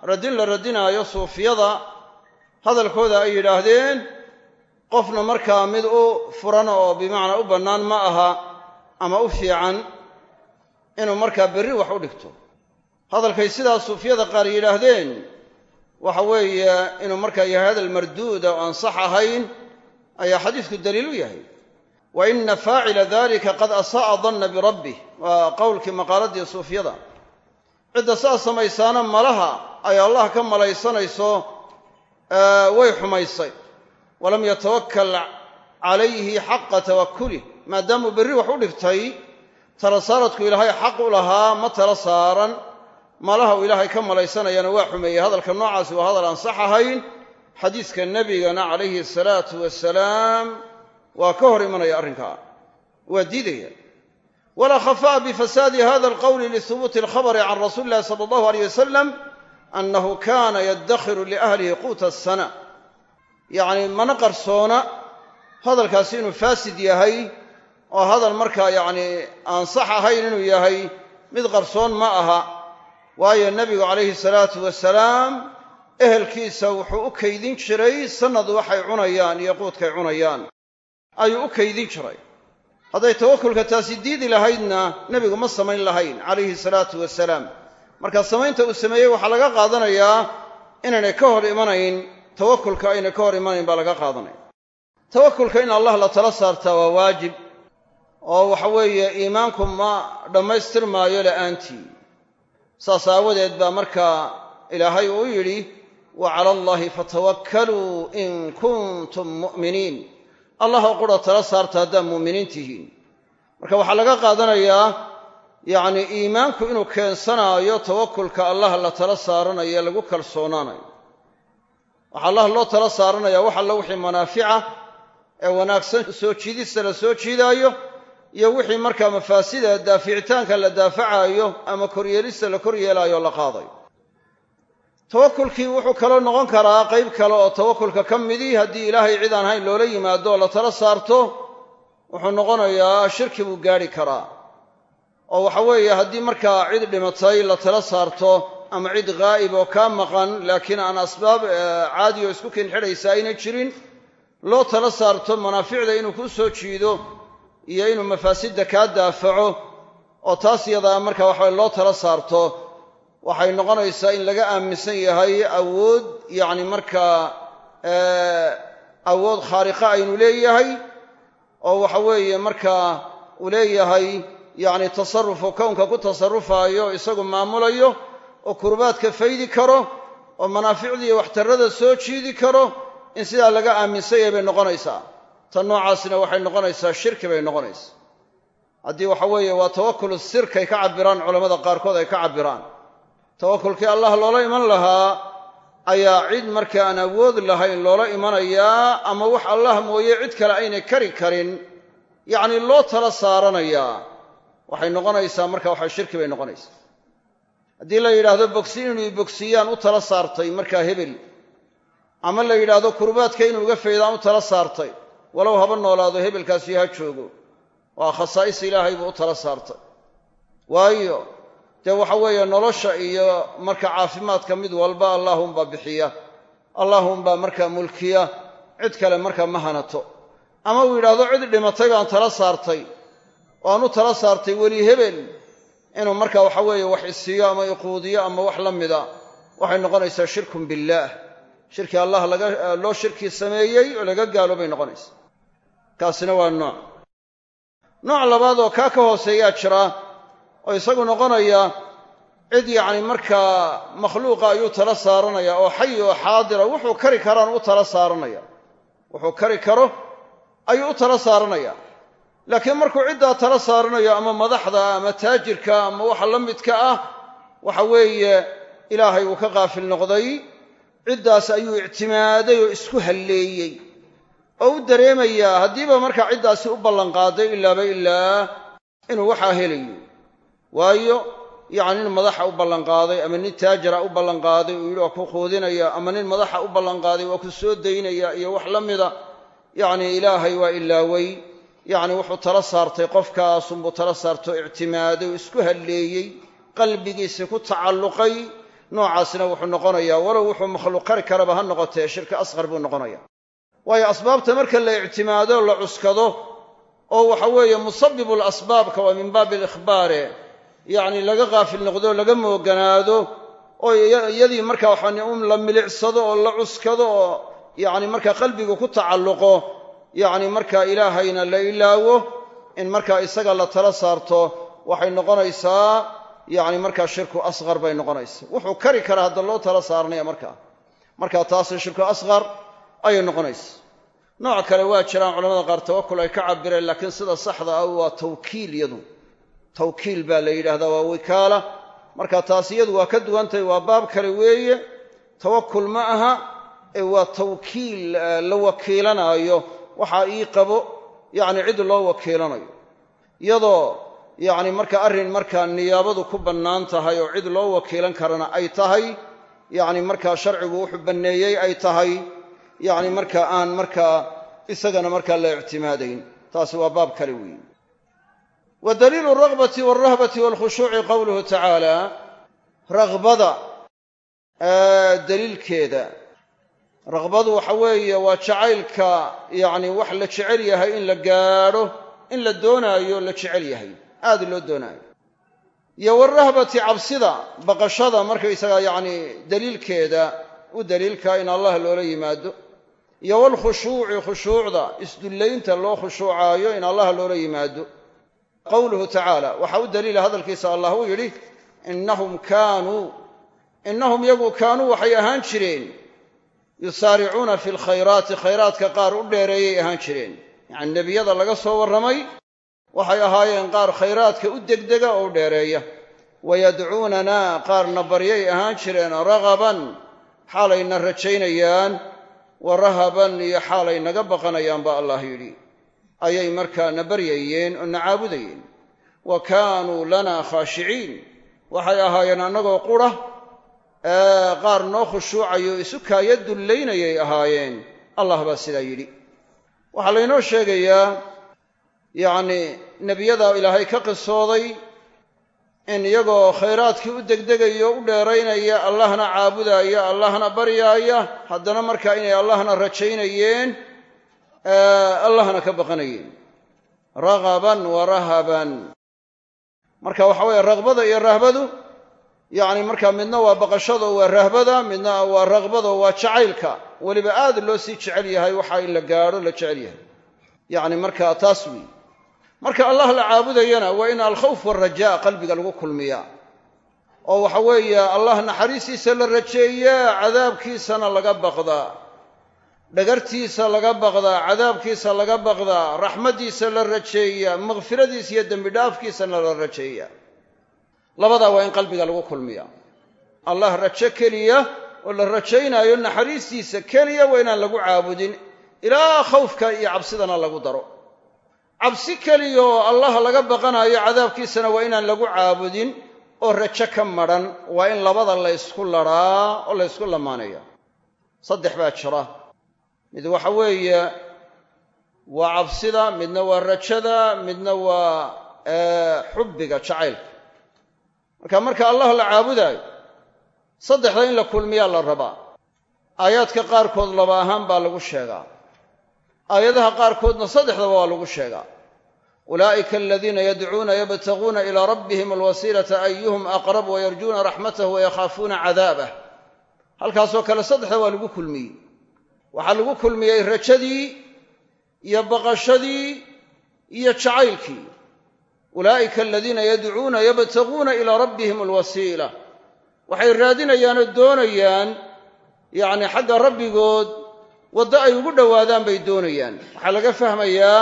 raddin la radinaayo suufiyada hadalkooda ay yidhaahdeen qofna markaa mid u furan oo bimacnaa u bannaan ma aha ama u fiican inuu markaa berri wax u dhigto. Hadalkay sidaa suufyada qaar yidhaahdeen waxa weeye inuu markaa yahay hadal marduuda oo aan sax ahayn ayaa xadiidku daliil u yahay. Wa ina faacila dalika qad asaa'a danna birabbih waa qowlkii maqaaladii suufyada. Cidda saa samaysaana malaha ay allah ka malaysanayso way xumaysay. Walam yatawakkal calayhi xaqa tawakulih maadaamuu berri wax u dhigtay tala saaradku ilaahay xaq u lahaa ma tala saaran malaha uu ilaahay ka malaysanayana waa xumeeyey. Hadalka noocaasi waa hadal aan sax ahayn. Xadiiska nebigana calayhi asalaatu wasalaam waa ka hor imanaya arrinkaa waa diidaya. Walaa khafaa'a bifasaadi hada alqowli lihubuuti alkhabari can rasuuli illahi sala allahu aleyh wasalam annahu kana yaddakhiru liahlihi quuta asana yacni mana qarsoona hadalkaasi inuu faasid yahay oo hadal markaa yacni aan sax ahayn inuu yahay mid qarsoon ma aha waayo nebigu calayhi salaatu wasalaam ehelkiisa wuxuu u kaydin jiray sannad waxay cunayaan iyo quudkay cunayaan. Ayuu u kaydin jiray. Hadday tawakulka taasi diidi lahaydna nebigu ma samayn lahayn calayhi salaatu wasalaam. Marka samaynta uu sameeyey waxaa laga qaadanayaa inaynay ka hor imanayn tawakulka aynay ka hor imanayn baa laga qaadanaya. Tawakulka in allah la tala saartaa waa waajib. Oo waxa weeye iimaanku ma dhammaystirmaayo la'aantii saas aawadeed baa markaa ilaahay uu yidhi wa cala allaahi fatawakkaluu in kuntum mu'miniin. Allah oo qura tala saarta haddaad mu'miniin tihiin. Marka waxaa laga qaadanayaa yacni iimaanku inuu keensanaayo tawakulka allah la tala saaranayo lagu kalsoonaanayo. Waxaa allah loo tala saaranaya wax alla wixii manaafica ee wanaagsan soo jiidista la soo jiidaayo iyo wixii markaa mafaasida daaficitaanka la daafacaayo ama koryeelista la koryeelaayo la qaadayo. Tawakulkii wuxuu kaloo noqon karaa qayb kale oo tawakulka ka midii haddii ilaahay cid aan hayn loola yimaado la tala saarto wuxuu noqonayaa shirki buu gaadhi karaa. Oo waxa weeye haddii markaa cid dhimatay la tala saarto ama cid ghaa'ib oo kaa maqan laakiin aan asbaab caadi oo isku kinxidhaysa ayna jirin loo tala saarto manaaficda inuu ku soo jiido iyo inuu mafaasidda kaa daafaco oo taas yadaa marka waxa loo tala saarto waxay noqonaysaa in laga aaminsan yahay awood yacni markaa awood khaariqa aynu leeyahay oo waxa weeye markaa uu leeyahay yacni tasarrufu kownka ku tasarrufaayo isagu maamulayo oo kurbaadka faydi karo oo manaaficdii iyo waxtarrada soo jiidi karo in sidaa laga aaminsan yahay bay noqonaysaa tan noocaasna waxay noqonaysaa shirki bay noqonaysaa. Haddii waxa weeye waa tawakulu sirkay ka cabbiraan culammada qaarkood ay ka cabbiraan. Tawakulkii allah loola iman lahaa ayaa cid marka aan awood lahayn loola imanayaa ama wax allah mooye cid kale aynay kari karin yacni loo tala saaranayaa waxay noqonaysaa marka waxa shirki bay noqonaysaa. Haddii la yidhaahdo bogsin inuu bogsiyaan u tala saartay markaa hebel ama la yidhaahdo kurbaadka inuu uga faydaan u tala saartay walow haba noolaado hebelkaasi ha joogo. Waa khasaa'is ilaahay buu u tala saartay. Waayo dee waxa weeye nolosha iyo marka caafimaadka mid walba allaahunbaa bixiya. Allaahunbaa markaa mulkiya cid kale markaa ma hanato. Ama uu yidhaahdo cid dhimatay baan tala saartay oo aan u tala saartay weli hebel inuu marka waxa weeye wax isiiyo ama iquudiyo ama wax la mida waxay noqonaysaa shirkun billaah. Shirki allah loo shirki sameeyey oo laga gaaloobay noqonaysa kaasina waa nooc. Nooc labaad oo kaa ka hooseeyaa jira oo isagu noqonaya cid yacni markaa makhluuqa ayuu tala saaranaya oo xay oo xaadira wuxuu kari karaan u tala saaranaya. Wuxuu kari karo ayuu u tala saaranaya. Laakiin markuu ciddaa tala saaranayo ama madaxda ama taajirka ama waxa la midka ah waxa weeye ilaahay uu ka qaafil noqday ciddaas ayuu ictimaaday oo isku halleeyey oo u dareemayaa haddiiba markaa ciddaasi u ballanqaaday ilaaba ilaa inuu waxaa helayo. Waayo yacni nin madaxa u ballanqaaday ama nin taajira u ballanqaaday uu yidhi waa ku quudinaya ama nin madaxa u ballanqaaday waa ku soo daynaya iyo wax la mida yacni ilaahay waa ilaaway. Yacni wuxuu tala saartay qofkaasunbuu tala saartay oo ictimaaday oo isku halleeyey qalbigiisii ku tacalluqay. Noocaasna wuxuu noqonayaa walow wuxuu makhluuq kari karaba ha noqotee shirki asqar buu noqonaya waayo asbaabta marka la ictimaado la cuskado oo waxa weeye musabibu lasbaabka waa min baabi alikhbaare yacni laga qaafil noqdo laga mooganaado oo iyadii marka waxaan un la milicsado oo la cuskado oo yacni marka qalbigu ku tacalluqo yacni marka ilaahayna la ilaawo in marka isaga la tala saarto waxay noqonaysaa yacni markaa shirku asqar bay noqonaysaa. Wuxuu kari karaa hadda loo tala saaranaya markaa marka taasi shirku asqar ayay noqonaysa nooc kale waa jiraan culamada qaar tawakul ay ka cabireen laakiin sida saxda ah waa tawkiil iyadu. Tawkiil baa la yidhahdaa waa wikaala marka taas iyadu waa ka duwantahay waa baab kale weeye. Tawakul ma aha ee waa tawkiil la wakiilanaayo. Waxaa ii qabo yacni cid loo wakiilanayo. Iyadoo yacni marka arrin markaa niyaabadu ku bannaan tahay oo cid loo wakiilan karana ay tahay yacni markaa sharcigu wuxuu banneeyey ay tahay yacni marka aan markaa isagana markaa la ictimaadayn taasi waa baab kale weeye wa daliilu alragbati walrahbati walkhushuuci qowluhu tacaala ragbada daliilkeeda. Ragbadu waxa weeye waa jacaylka yacni wax la jecel yahay in la gaadho in la doonaayo la jecel yahay aada loo doonaayo. Iyo warahbati cabsida baqashada markaysaga yacni daliilkeeda u daliilka in allah loola yimaado iyo walkhushuuci khushuucda isdullaynta loo khushuucaayo in allah loola yimaado. Qowluhu tacaala waxaa u daliila hadalkiisa allah uu yidhi innahum kaanuu innahum yagu kaanuu waxay ahaan jireen yusaaricuuna fi lkhayraati khayraadka qaar u dheereeyay ahaan jireen. Yacani nebiyada laga soo warramay waxay ahaayeen qaar khayraadka u degdega oo u dheereeya. Wayadcuunanaa qaarna baryay ahaan jireen ragaban xaalayna rajaynayaan wa rahaban iyo xaalay naga baqanayaan ba allah yidhi. Ayay markaa na baryayeen oo na caabudayeen. Wa kaanuu lanaa khaashiciin waxay ahaayeen annagoo qura qaar noo khushuucayo isu kaaya dullaynayay ahaayeen. Allah baa sidaa yidhi. Waxaa laynoo sheegayaa yacni nebiyada ilaahay ka qisooday in iyagoo khayraadkii u degdegaya o u dheeraynaya allahna caabudaya allahna baryaaya haddana markaa inay allahna rajaynayeen allahna ka baqanayeen. Ragaban wa rahaban. Marka waxa weeye ragbada iyo rahbadu yacni markaa midna waa baqashado waa rahbada midna waa ragbado waa jacaylka. Weliba aad loo sii jecel yahay waxa in la gaadho la jecel yahay. Yacni markaa taas weyi marka allah la caabudayana waa in alkhawf waalrajaa qalbiga lagu kulmiyaa oo waxa weeye allah naxariistiisa la rajeeyaa cadaabkiisana laga baqdaa dhagartiisa laga baqdaa cadaabkiisa laga baqdaa raxmaddiisa la rajeeyaa makfiradiisa iyo dembi dhaafkiisana la rajeeyaa labadaa waa in qalbiga lagu kulmiyaa allah rajo keliya oo la rajaynaayo naxariistiisa keliya waa inaan lagu caabudin. Ilaa khawfka iyo cabsidana lagu daro cabsi keliya oo allah laga baqanaayo cadaabkiisana waa inaan lagu caabudin oo rajo ka madhan waa in labada la ysku ladhaa oo la ysku lamaanaya saddex baa jira. Mid waxa weeye waa cabsida midna waa rajada midna waa xubbiga jacaylka. Marka marka allah la caabudaayo saddexda in la kulmiyaa la rabaa. Aayaadka qaarkood laba ahaan baa lagu sheegaa. Aayadaha qaarkoodna saddexdaba waa lagu sheegaa ulaa'ika aladiina yadcuuna yabtaguuna ilaa rabbihim alwasiilata ayuhum aqrab wayarjuuna raxmatahu wayakhaafuuna cadaabah halkaasoo kale saddexda waa lagu kulmiyey waxaa lagu kulmiyey rajadii iyo baqashadii iyo jacaylkii ulaa'ika aladiina yadcuuna yabtaguuna ilaa rabbihim alwasiila waxay raadinayaanoo doonayaan yacni xagga rabbigood waddo ay ugu dhowaadaan bay doonayaan waxaa laga fahmayaa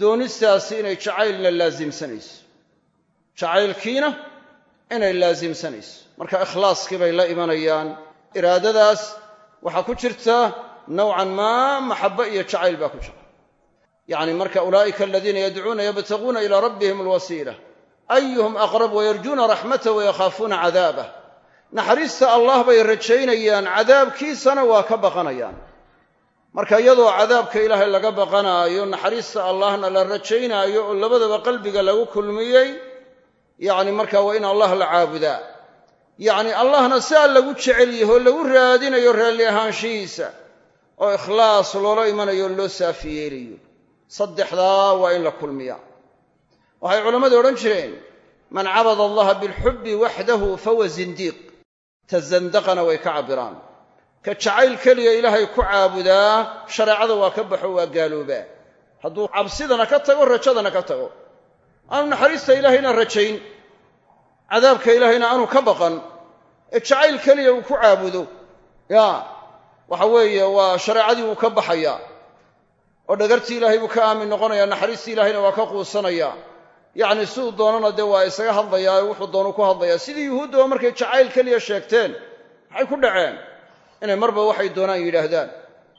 doonistaasi inay jacaylna laasimsanayso jacaylkiina inay laasimsanayso marka ikhlaaskii bay la imanayaan. Iraadadaas waxaa ku jirta nowcan maa maxabbo iyo jacayl baa ku jira. Yacni marka ulaa'ika aladiina yadcuuna yabtaguuna ilaa rabbihim alwasiila. Ayuhum aqrab wayarjuuna raxmatahu wayakhaafuuna cadaabah naxariista allah bay rajaynayaan. Cadaabkiisana waa ka baqanayaan marka iyadoo cadaabka ilaahay laga baqanaayo naxariista allahna la rajaynaayo oo labadaba qalbiga lagu kulmiyey yacni marka waa in allah la caabudaa. Yacni allahna saa lagu jecel yaho lagu raadinayo raalli ahaanshihiisa oo ikhlaas loola imanayo loo saafi yeelayo saddexdaa waa in la kulmiya waxay culammadu odhan jireen man cabada allaha bilxubbi waxdahu fahuwa zindiiq. Tazandaqana way ka cabbiraan ka jacayl keliya ilaahay ku caabudaa shareecada waa ka baxo waa gaaloobaa. Hadduu cabsidana ka tago rajadana ka tago. Aanu naxariista ilaahayna rajayn cadaabka ilaahayna aanu ka baqan ee jacayl keliya uu ku caabudo. Ya waxa weeye waa shareecadii wuu ka baxayaa oo dhagartii ilaahay buu ka aamin noqonayaa naxariistii ilaahayna waa ka quusanaya yacni siduu doonana dee waa isaga hadlayaa ee wuxuu doonu ku hadlayaa. Sidii yuhuudduba markay jacayl keliya sheegteen maxay ku dhaceen inay marba waxay doonaan yidhaahdaan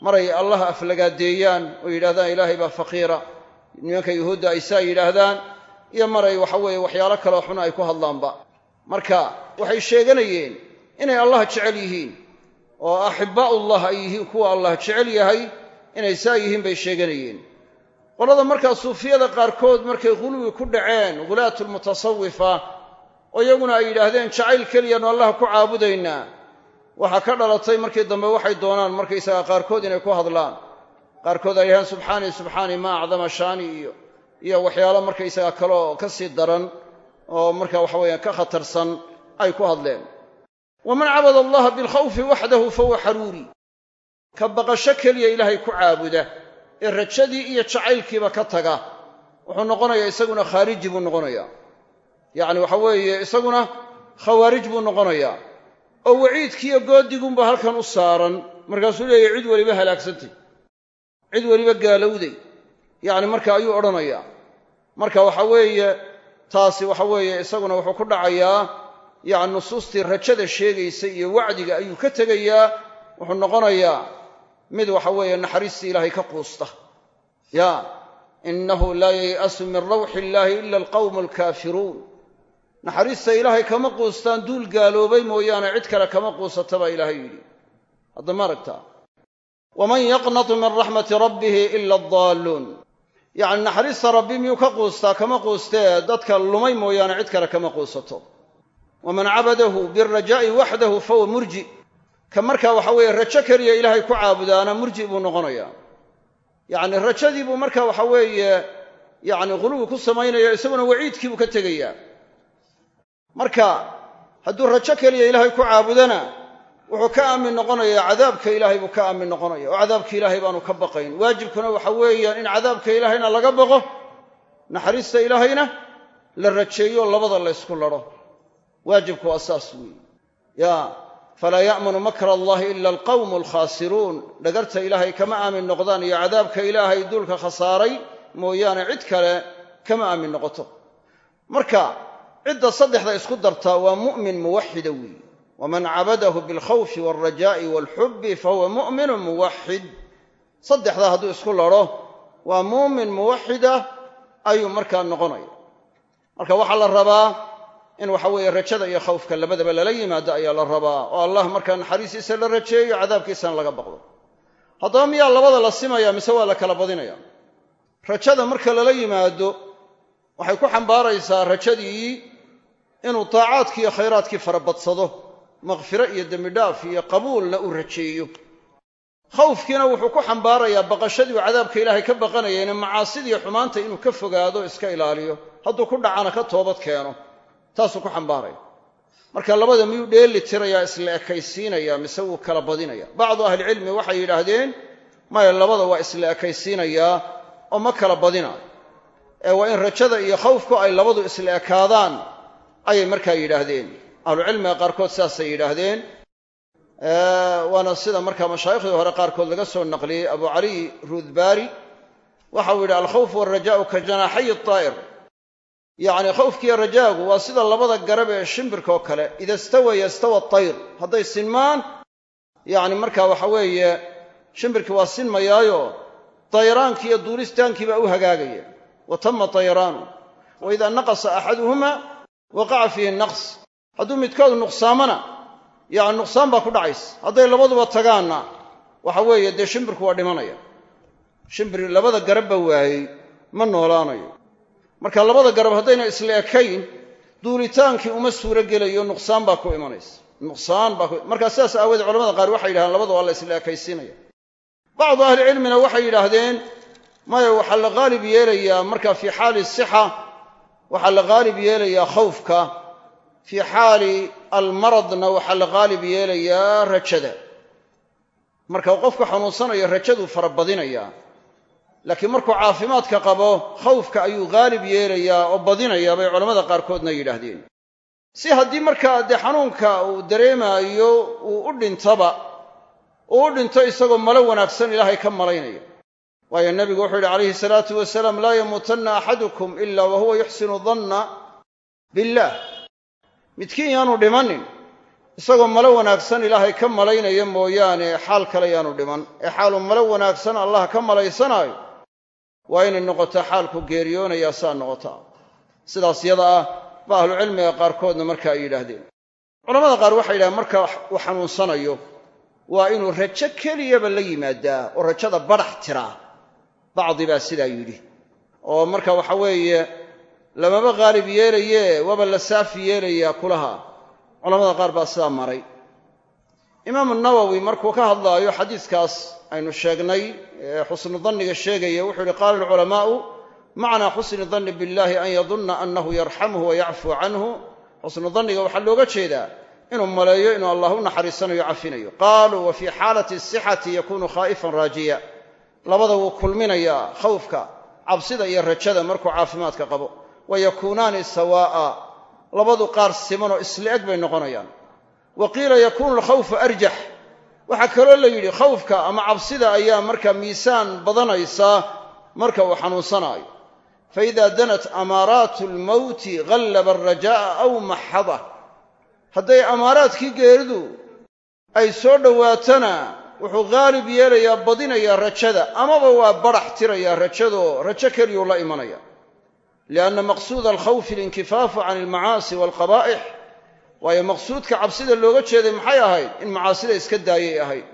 maray allah aflagaadeeyaan oo yidhahdaan ilaahay baa faqiira. Nimanka yuhuudda ay saa yidhaahdaan iyo maray waxa weeye waxyaalo kaleo xun ay ku hadlaanba. Marka waxay sheeganayeen inay allah jecel yihiin oo axibbaa'ullah ay yihiin kuwa allah jecel yahay inay saa yihiin bay sheeganayeen. Qolada markaa suufiyada qaarkood markay ghuluwi ku dhaceen ghulaatulmutasawifa oo iyaguna ay yidhaahdeen jacayl keliyaanu allah ku caabudaynaa waxaa ka dhalatay markii dambe waxay doonaan markaysaga qaarkood inay ku hadlaan. Qaarkood ay yidhahaan subxaanii subxaanii maa acdama shaani iyo iyo waxyaalo markaysaga kaleoo ka sii daran oo marka waxa weeyaan ka khatarsan ay ku hadleen. Waman cabada allaha bilkhawfi waxdahu fahuwa xaruuri ka baqasho keliya ilaahay ku caabuda ee rajadii iyo jacaylkiiba ka taga. Wuxuu noqonayaa isaguna khaariji buu noqonayaa. Yacni waxa weeye isaguna khawaarij buu noqonayaa oo waciidkiiyo goodigunba halkan u saaran. Markaasuu leeyahy cid weliba halaagsantay. Cid weliba gaalowday. Yacni marka ayuu odhanayaa. Marka waxa weeye taasi waxa weeye isaguna wuxuu ku dhacayaa yacni nusuustii rajada sheegaysa iyo wacdiga ayuu ka tegayaa. Wuxuu noqonayaa mid waxa weeye naxariistii ilaahay ka quusta. Ya innahu laa yay'asu min rawxi illaahi ila alqawmu alkaafiruun naxariista ilaahay kama quustaan duul gaaloobay mooyaane cid kale kama quusata baa ilaahay yidhi. Hadda ma aragtaa waman yaqnatu min raxmati rabbihi ila addaalluun yacni naxariista rabbi miyuu ka quustaa kama quustee dadka lumay mooyaane cid kale kama quusato. Waman cabadahu birajaa'i waxdahu fahuwa murji. Ka markaa waxa weeye rajo keliya ilaahay ku caabudaana murji buu noqonayaa. Yacni rajadii buu marka waxa weeye yacni ghuluwi ku samaynaya isaguna waciidkii buu ka tegayaa marka hadduu rajo keliya ilaahay ku caabudana wuxuu ka aamin noqonayaa cadaabka ilaahay buu ka aamin noqonaya oo cadaabka ilaahay baanu ka baqayn. Waajibkuna waxa weeyaan in cadaabka ilaahayna laga baqo naxariista ilaahayna la rajeeyo labada laysku ladho waajibku waa saas weeye ya falaa ya'manu makra allahi ila alqawmu alkhaasiruun dhagarta ilaahay kama aamin noqdaan iyo cadaabka ilaahay duulka khasaaray mooyaane cid kale kama aamin noqoto. Marka cidda saddexda isku dartaa waa mu'min muwaxida weeye waman cabadahu bilkhawfi walrajaa'i walxubbi fahuwa mu'minun muwaxid. Saddexdaa hadduu isku ladho waa muumin muwaxida ayuu markaa noqonaya. Marka waxaa la rabaa in waxa weeye rajada iyo khawfka labadaba lala yimaado ayaa la rabaa oo allah markaa naxariistiisa la rajeeyo cadaabkiisana laga baqdo. Haddaba miyaa labada la simaya mise waa la kala badinaya rajada marka lala yimaado waxay ku xambaaraysaa rajadii inuu taacaadkii iyo khayraadkii farabadsado makfiro iyo dembidhaaf iyo qabuulna uu rajeeyo. Khawfkiina wuxuu ku xambaarayaa baqashadii uu cadaabka ilaahay ka baqanayayna macaasidiiyo xumaanta inuu ka fogaado iska ilaaliyo. Hadduu ku dhacana ka toobad keeno taasuu ku xambaaraya. Marka labada miyuu dheeli tirayaa isla ekaysiinaya mise wuu kala badinaya? Bacdu ahlicilmi waxay yidhaahdeen maya labada waa isla ekaysiinayaa oo ma kala badinaayo ee waa in rajada iyo khawfku ay labadu isla ekaadaan ayay markaa yidhaahdeen. Ahlucilmiga qaarkood saasay yidhaahdeen. Waana sida markaa mashaayikhdii hore qaarkood laga soo naqliyey abu caliy ruudbaari. Waxau yidhi alkhawfu walrajaau ka janaaxayi daa'ir yacni khawfkiiyo rajaagu waa sida labada garab ee shimbirka oo kale. Ida stawaya stawa tayr hadday sinmaan yacni markaa waxa weeye shimbirkii waa sinmayaayo dayraankii iyo duulistaankii baa u hagaagaya. Wa tama tayraanu. Naqasa axaduhuma waqaca fiihi naqs. Hadduu midkood nuqsaamana yacni nuqsaan baa ku dhacaysa. Hadday labaduba tagaanna waxa weeye dee shimbirku waa dhimanaya. Shimbir labada garabba waayey ma noolaanayo. Marka labada garab haddayna isla ekayn duulitaankii uma suuro gelayo nuqsaan baa ku imanaysa. Nuqsaan baa ku markaa sidaas aawoodee culamada qaar waxay yidhahdeen labada waa la isla ekaysiinaya. Bacdu ahlicilmina waxay yidhaahdeen maya waxaa la haalib yeelayaa marka fii xaali waxaa la haalib yeelayaa khawfka fii xaali almaradna waxaa la haalib yeelayaa rajada. Marka qofka xanuunsanayo rajaduu farabadinayaa laakiin markuu caafimaadka qabo khawfka ayuu haalib yeelayaa oo badinayaa bay culamada qaarkoodna yidhaahdeen. Si haddii markaa dee xanuunka uu dareemaayo uu u dhintaba uu u dhinto isagoo malo wanaagsan ilaahay ka malaynaya waayo nebigu wuxuu yidhi calayhi salaatu wasalaam laa yamuutanna axadukum ila wa huwa yuxsinu danna billaah midkiin yaanu dhimanin isagoo malo wanaagsan ilaahay ka malaynaya mooyaane xaal kale yaanu dhiman. Ee xaalu malo wanaagsan allah ka malaysanaayo waa inay noqotaa xaalku geeriyoonayaa saa noqotaa. Sidaas yada ah ba ahlucilmiga qaarkoodna marka ay yidhaahdeen. Culamada qaar waxay yidhahdeen marka uu xanuunsanayo waa inuu rajo keliyaba la yimaadaa oo rajada badhax tiraa bacdi baa sidaa yidhi. oo marka waxa weeye lamaba haalib yeelaye waaba la saafi yeelayaa kulaha. Culamada qaar baa sidaa maray. Imaamu nawowi markuu ka hadlaayo xadiiskaas aynu sheegnay ee xusnu danniga sheegaya wuxuu yihi qaala alculamaa'u macnaa xusni danni billahi an yadunna annahu yarxamuhu wa yacfuu canhu. Xusnu danniga waxaa looga jeedaa inuu maleeyo inuu allah u naxariisanayo cafinayo. Qaaluu wa fii xaalati sixati yakunu khaa'ifan raajiya labada wuu kulminayaa khawfka cabsida iyo rajada markuu caafimaadka qabo. Wa yakuunaani sawaa'a. Labadu qaar simanoo isla eg bay noqonayaan. Wa qiila yakuunu alkhawfu arjax. Waxaa kaloo la yidhi khawfka ama cabsida ayaa markaa miisaan badanaysaa marka uu xanuunsanaayo. Faida danat amaaraatu almowti ghallaba alrajaa'a aw maxada. Hadday amaaraadkii geeridu ay soo dhowaatana wuxuu haalib yeelayaa badinayaa rajada amaba waa badhax tirayaa rajadoo rajo keliyuu la imanaya. Lianna maqsuuda alkhawfi alinkifaafu can almacaasi waalqabaa'ix waayo maqsuudka cabsida looga jeeday maxay ahayd? In macaasida iska daayay ahayd.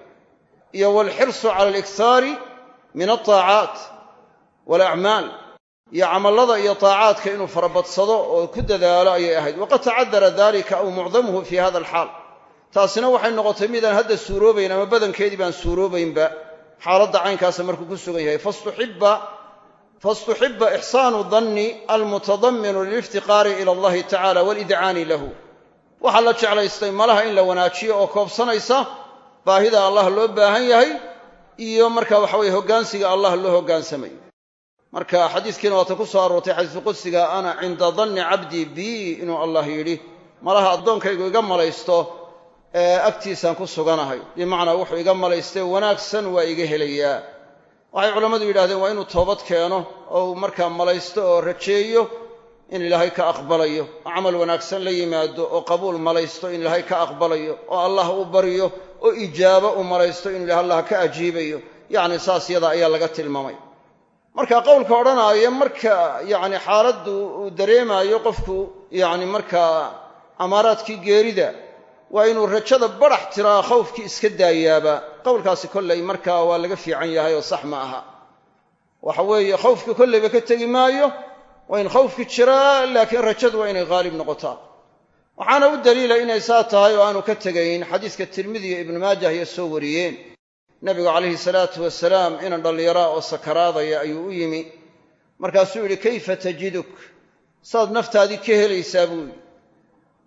Iyo waalxirsu cala alikhaari min altaacaat waalacmaal iyo camallada iyo taacaadka inuu farabadsado oo ku dadaalo ayay ahayd. Waqad tacadara dalika aw mucdamuhu fi hada alxaal taasina waxay noqotay midaan hadda suuroobayn ama badankeedii baan suuroobaynba. Xaaladda caynkaasa markuu ku sugan yahay fastuxiba ixsaanu danni almutadaminu liliftiqaari ila allahi tacala walidcaani lahu. Waxaa la jeclaystay malaha in la wanaajiyo oo koobsanaysa baahida allah loo baahan yahay iyo marka waxa weye hoggaansiga allah loo hoggaansamayo marka xadiiskiina waata ku soo aroortay xadiisu qudsiga ana cinda danni cabdii bii inuu allah yidhi. Malaha addoonkaygu iga malaysto agtiisaan ku suganahay. Bimacnaa wuxuu iga malaystay wanaagsan waa iga helayaa waxay culammadu yidhahdeen waa inuu toobad keeno oo uu markaa malaysto oo rajeeyo in ilaahay ka aqbalayo oo camal wanaagsan la yimaado oo qabuul malaysto in ilaahay ka aqbalayo oo allah u baryo oo ijaabo u malaysto in allah ka ajiibayo. Yacni saas yada ayaa laga tilmaamay. Marka qowlka odhanaaya marka yacni xaaladdu uu dareemaayo qofku yacni markaa amaaraadkii geerida waa inuu rajada badhax tiraa khawfkii iska daayaaba. Qowlkaasi kollay markaa waa laga fiican yahay oo sax ma aha. Waxa weeye khawfkii kollayba ka tegi maayo waa in khawfki jiraa laakiin rajadu waa inay haalib noqotaa. Waxaana u daliila inay saa tahay oo aanu ka tegayn xadiiska tirmidi iyo ibnu maajah iyo soo wariyeen. Nabigu calayhi salaatu wasalaam inan dhallinyaraa oo sakaraadaya ayuu u yimi. Markaasuu yidhi kayfa tajiduk? Saad naftaadii ka helaysaa buu yidhi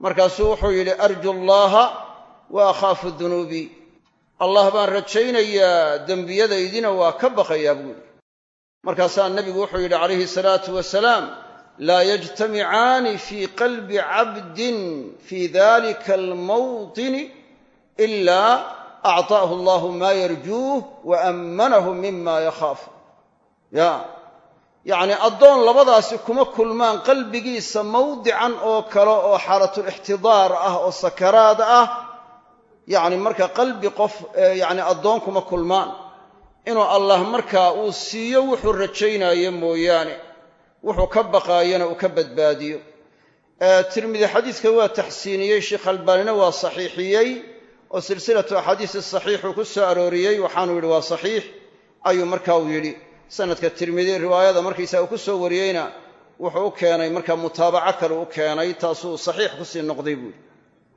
markaasuu wuxuu yidhi arju allaaha wa akhaafu dunuubii allah baan rajaynayaa dembiyadaydina waa ka baqayaa buu yidhi. Markaasaa nebigu wuxuu yidhi calayhi salaatu wasalaam laa yajtamicaani fii qalbi cabdin fii dalika almawtini ilaa acطa'ahu allahu maa yarjuuh wa ammanahu mima yakhaafu. Ya yacni addoon labadaasi kuma kulmaan qalbigiisa mawdican oo kale oo xaalatulixtidaar ah oo sakaraad ah. Yacni marka qalbi qof yacni addoon kuma kulmaan. Inuu allah markaa uu siiyo wuxuu rajaynaayo mooyaane. Wuxuu ka baqaayana uu ka badbaadiyo. Tirmidi xadiiska waa taxsiiniyey sheekh albaanina waa saxiixiyey oo silsilatu axaadiisi saxiixuu ku soo arooriyey waxaanu yidhi waa saxiix ayuu marka uu yidhi sanadka tirmidi riwaayada markaysaa uu ku soo wariyeyna wuxuu u keenay markaa mutaabaco kale u keenay taasuu saxiix ku sii noqday buuhi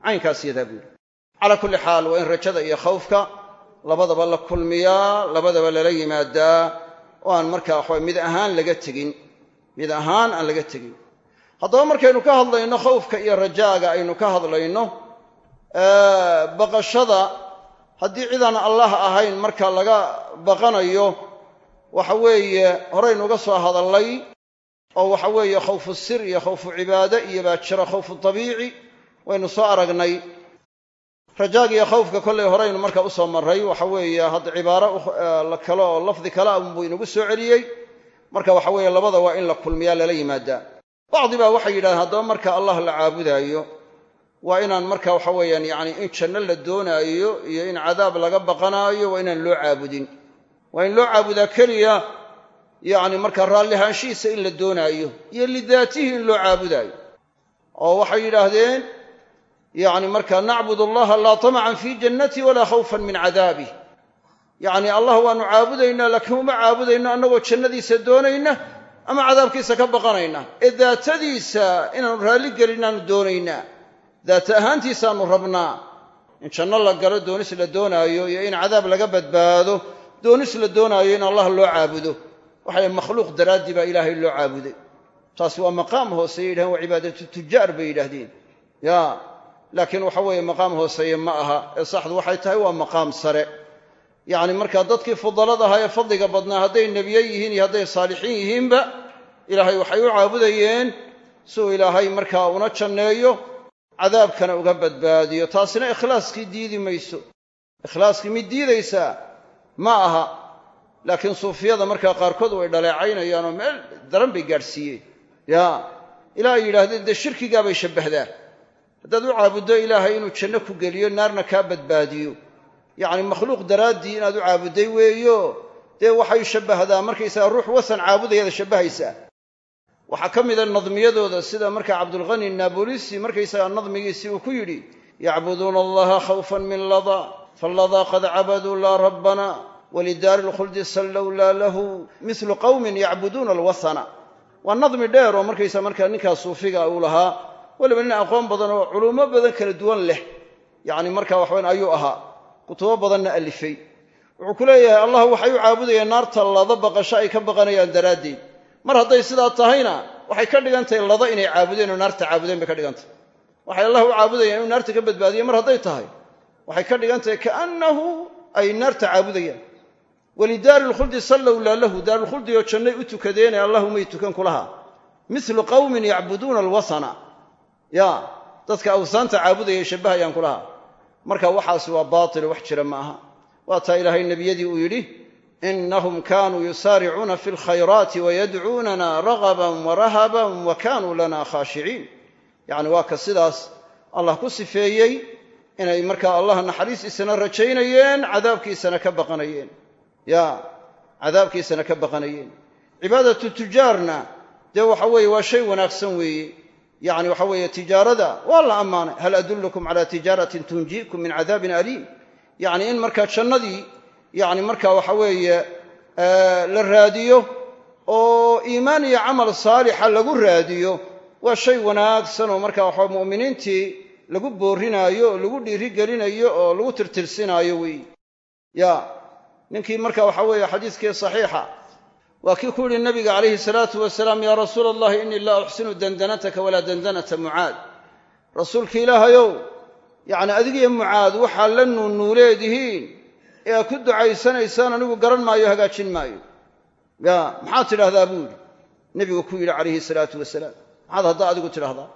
caynkaas yadaa buuhi calaa kulli xaal waa in rajada iyo khawfka labadaba la kulmiyaa labadaba lala yimaadaa oo aan markaa waxawaye mid ahaan laga tegin mid ahaan aan laga tegin. Haddaba markaynu ka hadlayno khawfka iyo rajaaga aynu ka hadlayno baqashada haddii cidaan allah ahayn marka laga baqanayo waxa weeye horaynuga soo hadallay oo waxa weeye khawfu sir iyo khawfu cibaade iyo baa jira khawfu dabiici waynu soo aragnay. Rajaaga iyo khawfka kollay horaynu marka u soo marray waxa weeye hadda cibaaro kale oo lafdi kale unbuu inagu soo celiyey. Marka waxa weeye labada waa in la kulmiyaa lala yimaadaa. Bacdi baa waxay yidhahdeen haddaba marka allah la caabudaayo waa inaan marka waxa weeyaan yacni in janno la doonaayo iyo in cadaab laga baqanaayo waa inaan loo caabudin waa in loo caabudaa keliya yacni marka raallihaanshihiisa in la doonaayo iyo lidaatihi in loo caabudaayo. Oo waxay yidhaahdeen yacni marka nacbud allaha laa tamacan fii jannati walaa khawfan min cadaabih yacni allah waannu caabudaynaa laakiin uma caabudayno annagoo jannadiisa doonayna ama cadaabkiisa ka baqanayna. Ee daatadiisa inaannu raalli gelinaannu doonaynaa. Daata ahaantiisaannu rabnaa. In janno la galo doonis la doonaayo iyo in cadaab laga badbaado doonis la doonaayo in allah loo caabudo. Waxay makhluuq daraaddii baa ilaahay loo caabuday. Taasi waa maqaam hooseeye yidhahdeen waa cibaadatu tujaar bay yidhaahdeen. Ya laakiin waxa weeye maqaam hooseeye ma aha. Ee saxdu waxay tahay waa maqaam sare. Yacni markaa dadkii fudalada ahaa ee fadliga badnaa hadday nebiye yihiin iyo hadday saalixiin yihiinba ilaahay waxay u caabudayeen siuu ilaahay markaa una janneeyo cadaabkana uga badbaadiyo. Taasina ikhlaaskii diidi mayso. Ikhlaaskii mid diidaysaa ma aha. Laakiin suufiyada markaa qaarkood way dhaleecaynayaan oo meel daran bay gaadhsiiyeen. Ya ilaa ay yidhaahdeen dee shirkigaabay shabbahdaa haddaad u caabuddo ilaahay inuu janno ku geliyo naarna kaa badbaadiyo. Yacni makhluuq daraaddii inaad u caabudday weeyo dee waxay shabbahdaa markaysaga ruux wasan caabudayaada shabbahaysaa. Waxaa ka mida nadmiyadooda sida markaa cabdulghani naabulisi markaysaga nadmigiisii uu ku yidhi yacbuduuna allaha khawfan min lada falladaa qad cabaduu laa rabbana walidaari lkhuldi sallow laa lahu milu qawmin yacbuduuna alwahana waa nadmi dheer oo markaysa markaa ninkaa suufiga uu lahaa weliba nin aqoon badan oo culummo badan kala duwan leh yacni markaa waxaban ayuu ahaa kutubo badanna alifay wuxuu ku leeyahay allah waxay u caabudayeen naarta lada baqasho ay ka baqanayaan daraaddeed mar hadday sidaa tahayna waxay ka dhigan tahay lada inay caabudeen oo naarta caabudeen bay ka dhigan tahay waxay allah u caabudayaan inuu naarta ka badbaadiye mar hadday tahay waxay ka dhigan tahay ay naarta caabudayaan walidaari lkhuldi sallow laa lahu daarulkhuldi oo jannay u tukadeene allahumay tukan kulahaa milu qawmin yacbuduuna alwasana. Ya dadka awsaanta caabudaya shabbahayaan kulahaa marka waxaasi waa baatilo wax jira ma aha. Waa taa ilaahay nebiyadii uu yidhi inahum kanuu yusaaricuuna fi lkhayraati wayadcuunana ragaban warahaban wa kanuu lana khaashiciin yacni waa ka sidaas allah ku sifeeyey inay markaa allah naxariistiisana rajaynayeen cadaabkiisana ka baqanayeen ya cadaabkiisana ka baqanayeen cibaadatu tujaarna dee waxa weeye waa shay wanaagsan weeye. Yacni waxa weeye tijaarada waa la ammaanay. Hal adullukum cala tijaaratin tunjiikum min cadaabin aliim? Yacni in markaa jannadii yacni markaa waxa weeye la raadiyo oo iimaan iyo camal saalixa lagu raadiyo waa shay wanaagsan oo markaa waxa mu'miniintii lagu boorinaayo oo lagu dhiirigelinayo oo lagu tirtirsinaayo weeye. Ya ninkii marka waxa weeye xadiiskii saxiixa. Waa kii ku yidhi nabiga calayhi salaatu wasalaam yaa rasuula allahi innii laa uxsinu dandanataka walaa dandanata mucaad. Rasuulka ilaahayow yacni adigiyo mucaad waxaa la nuunuuleedihiin ee aad ku ducaysanaysaan anigu garan maayo hagaajin maayo. Ya maxaad tidhahdaa buu yidhi? Nebigu ku yidhi calayhi salaatu wasalaam. Maxaad haddaa adigu tidhahdaa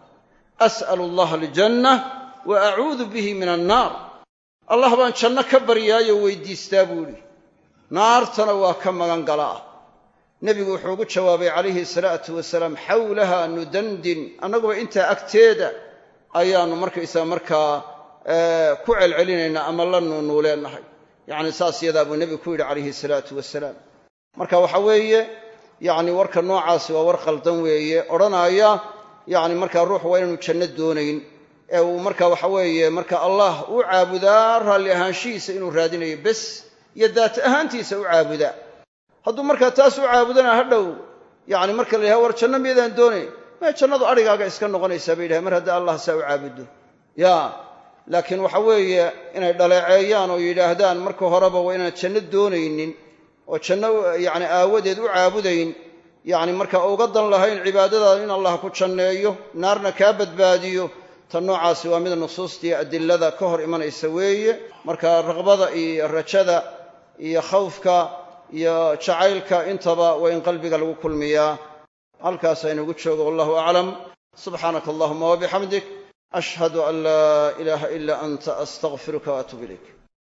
as'alu allaha aljanna wa acuudu bihi min annaar. Allah baan janno ka baryaayo weydiistaa buu yidhi naartana waa ka magan galaa nebigu wuxuu ugu jawaabay calayhi salaatu wasalaam xawlaha nudandin annaguba intaa agteeda ayaannu markaysaa markaa ku celcelinaynaa ama la nuunuuleennahay. Yacni saas yadaa buu nebigu ku yidhi calayhi salaatu wasalaam. Marka waxa weeye yacni warka noocaasi waa war qaldan weeye. Odhanaaya yacni markaa ruuxu waa inaanu janno doonayn. Ee uu marka waxa weeye marka allah u caabudaa raalli ahaanshihiisa inuu raadinayo bes iyo daat ahaantiisa u caabudaa hadduu markaa taas u caabudana ha dhow yacni marka la yidhaha war janno miyadaan doonayn may jannadu adhigaaga iska noqonaysaa bay yidhahay mar haddii allah saa u caabuddo ya laakiin waxa weeye inay dhaleeceeyaan oo yidhaahdaan marka horeba waa inaan janno doonaynin oo janno yacni aawadeed u caabudayn yacni marka uga dan lahayn cibaadadaada in allah ku janneeyo naarna kaa badbaadiyo. Tan noocaasi waa mid nusuustii adilada ka hor imanaysa weeye. Marka raqbada iyo rajada iyo khawfka iyo jacaylka intaba waa in qalbiga lagu kulmiyaa. Halkaas aynugu joogo wallahu aclam subxaanaka allahuma wabixamdik ashhadu an laa ilaaha ila anta astaqfiruka waatuub ilayk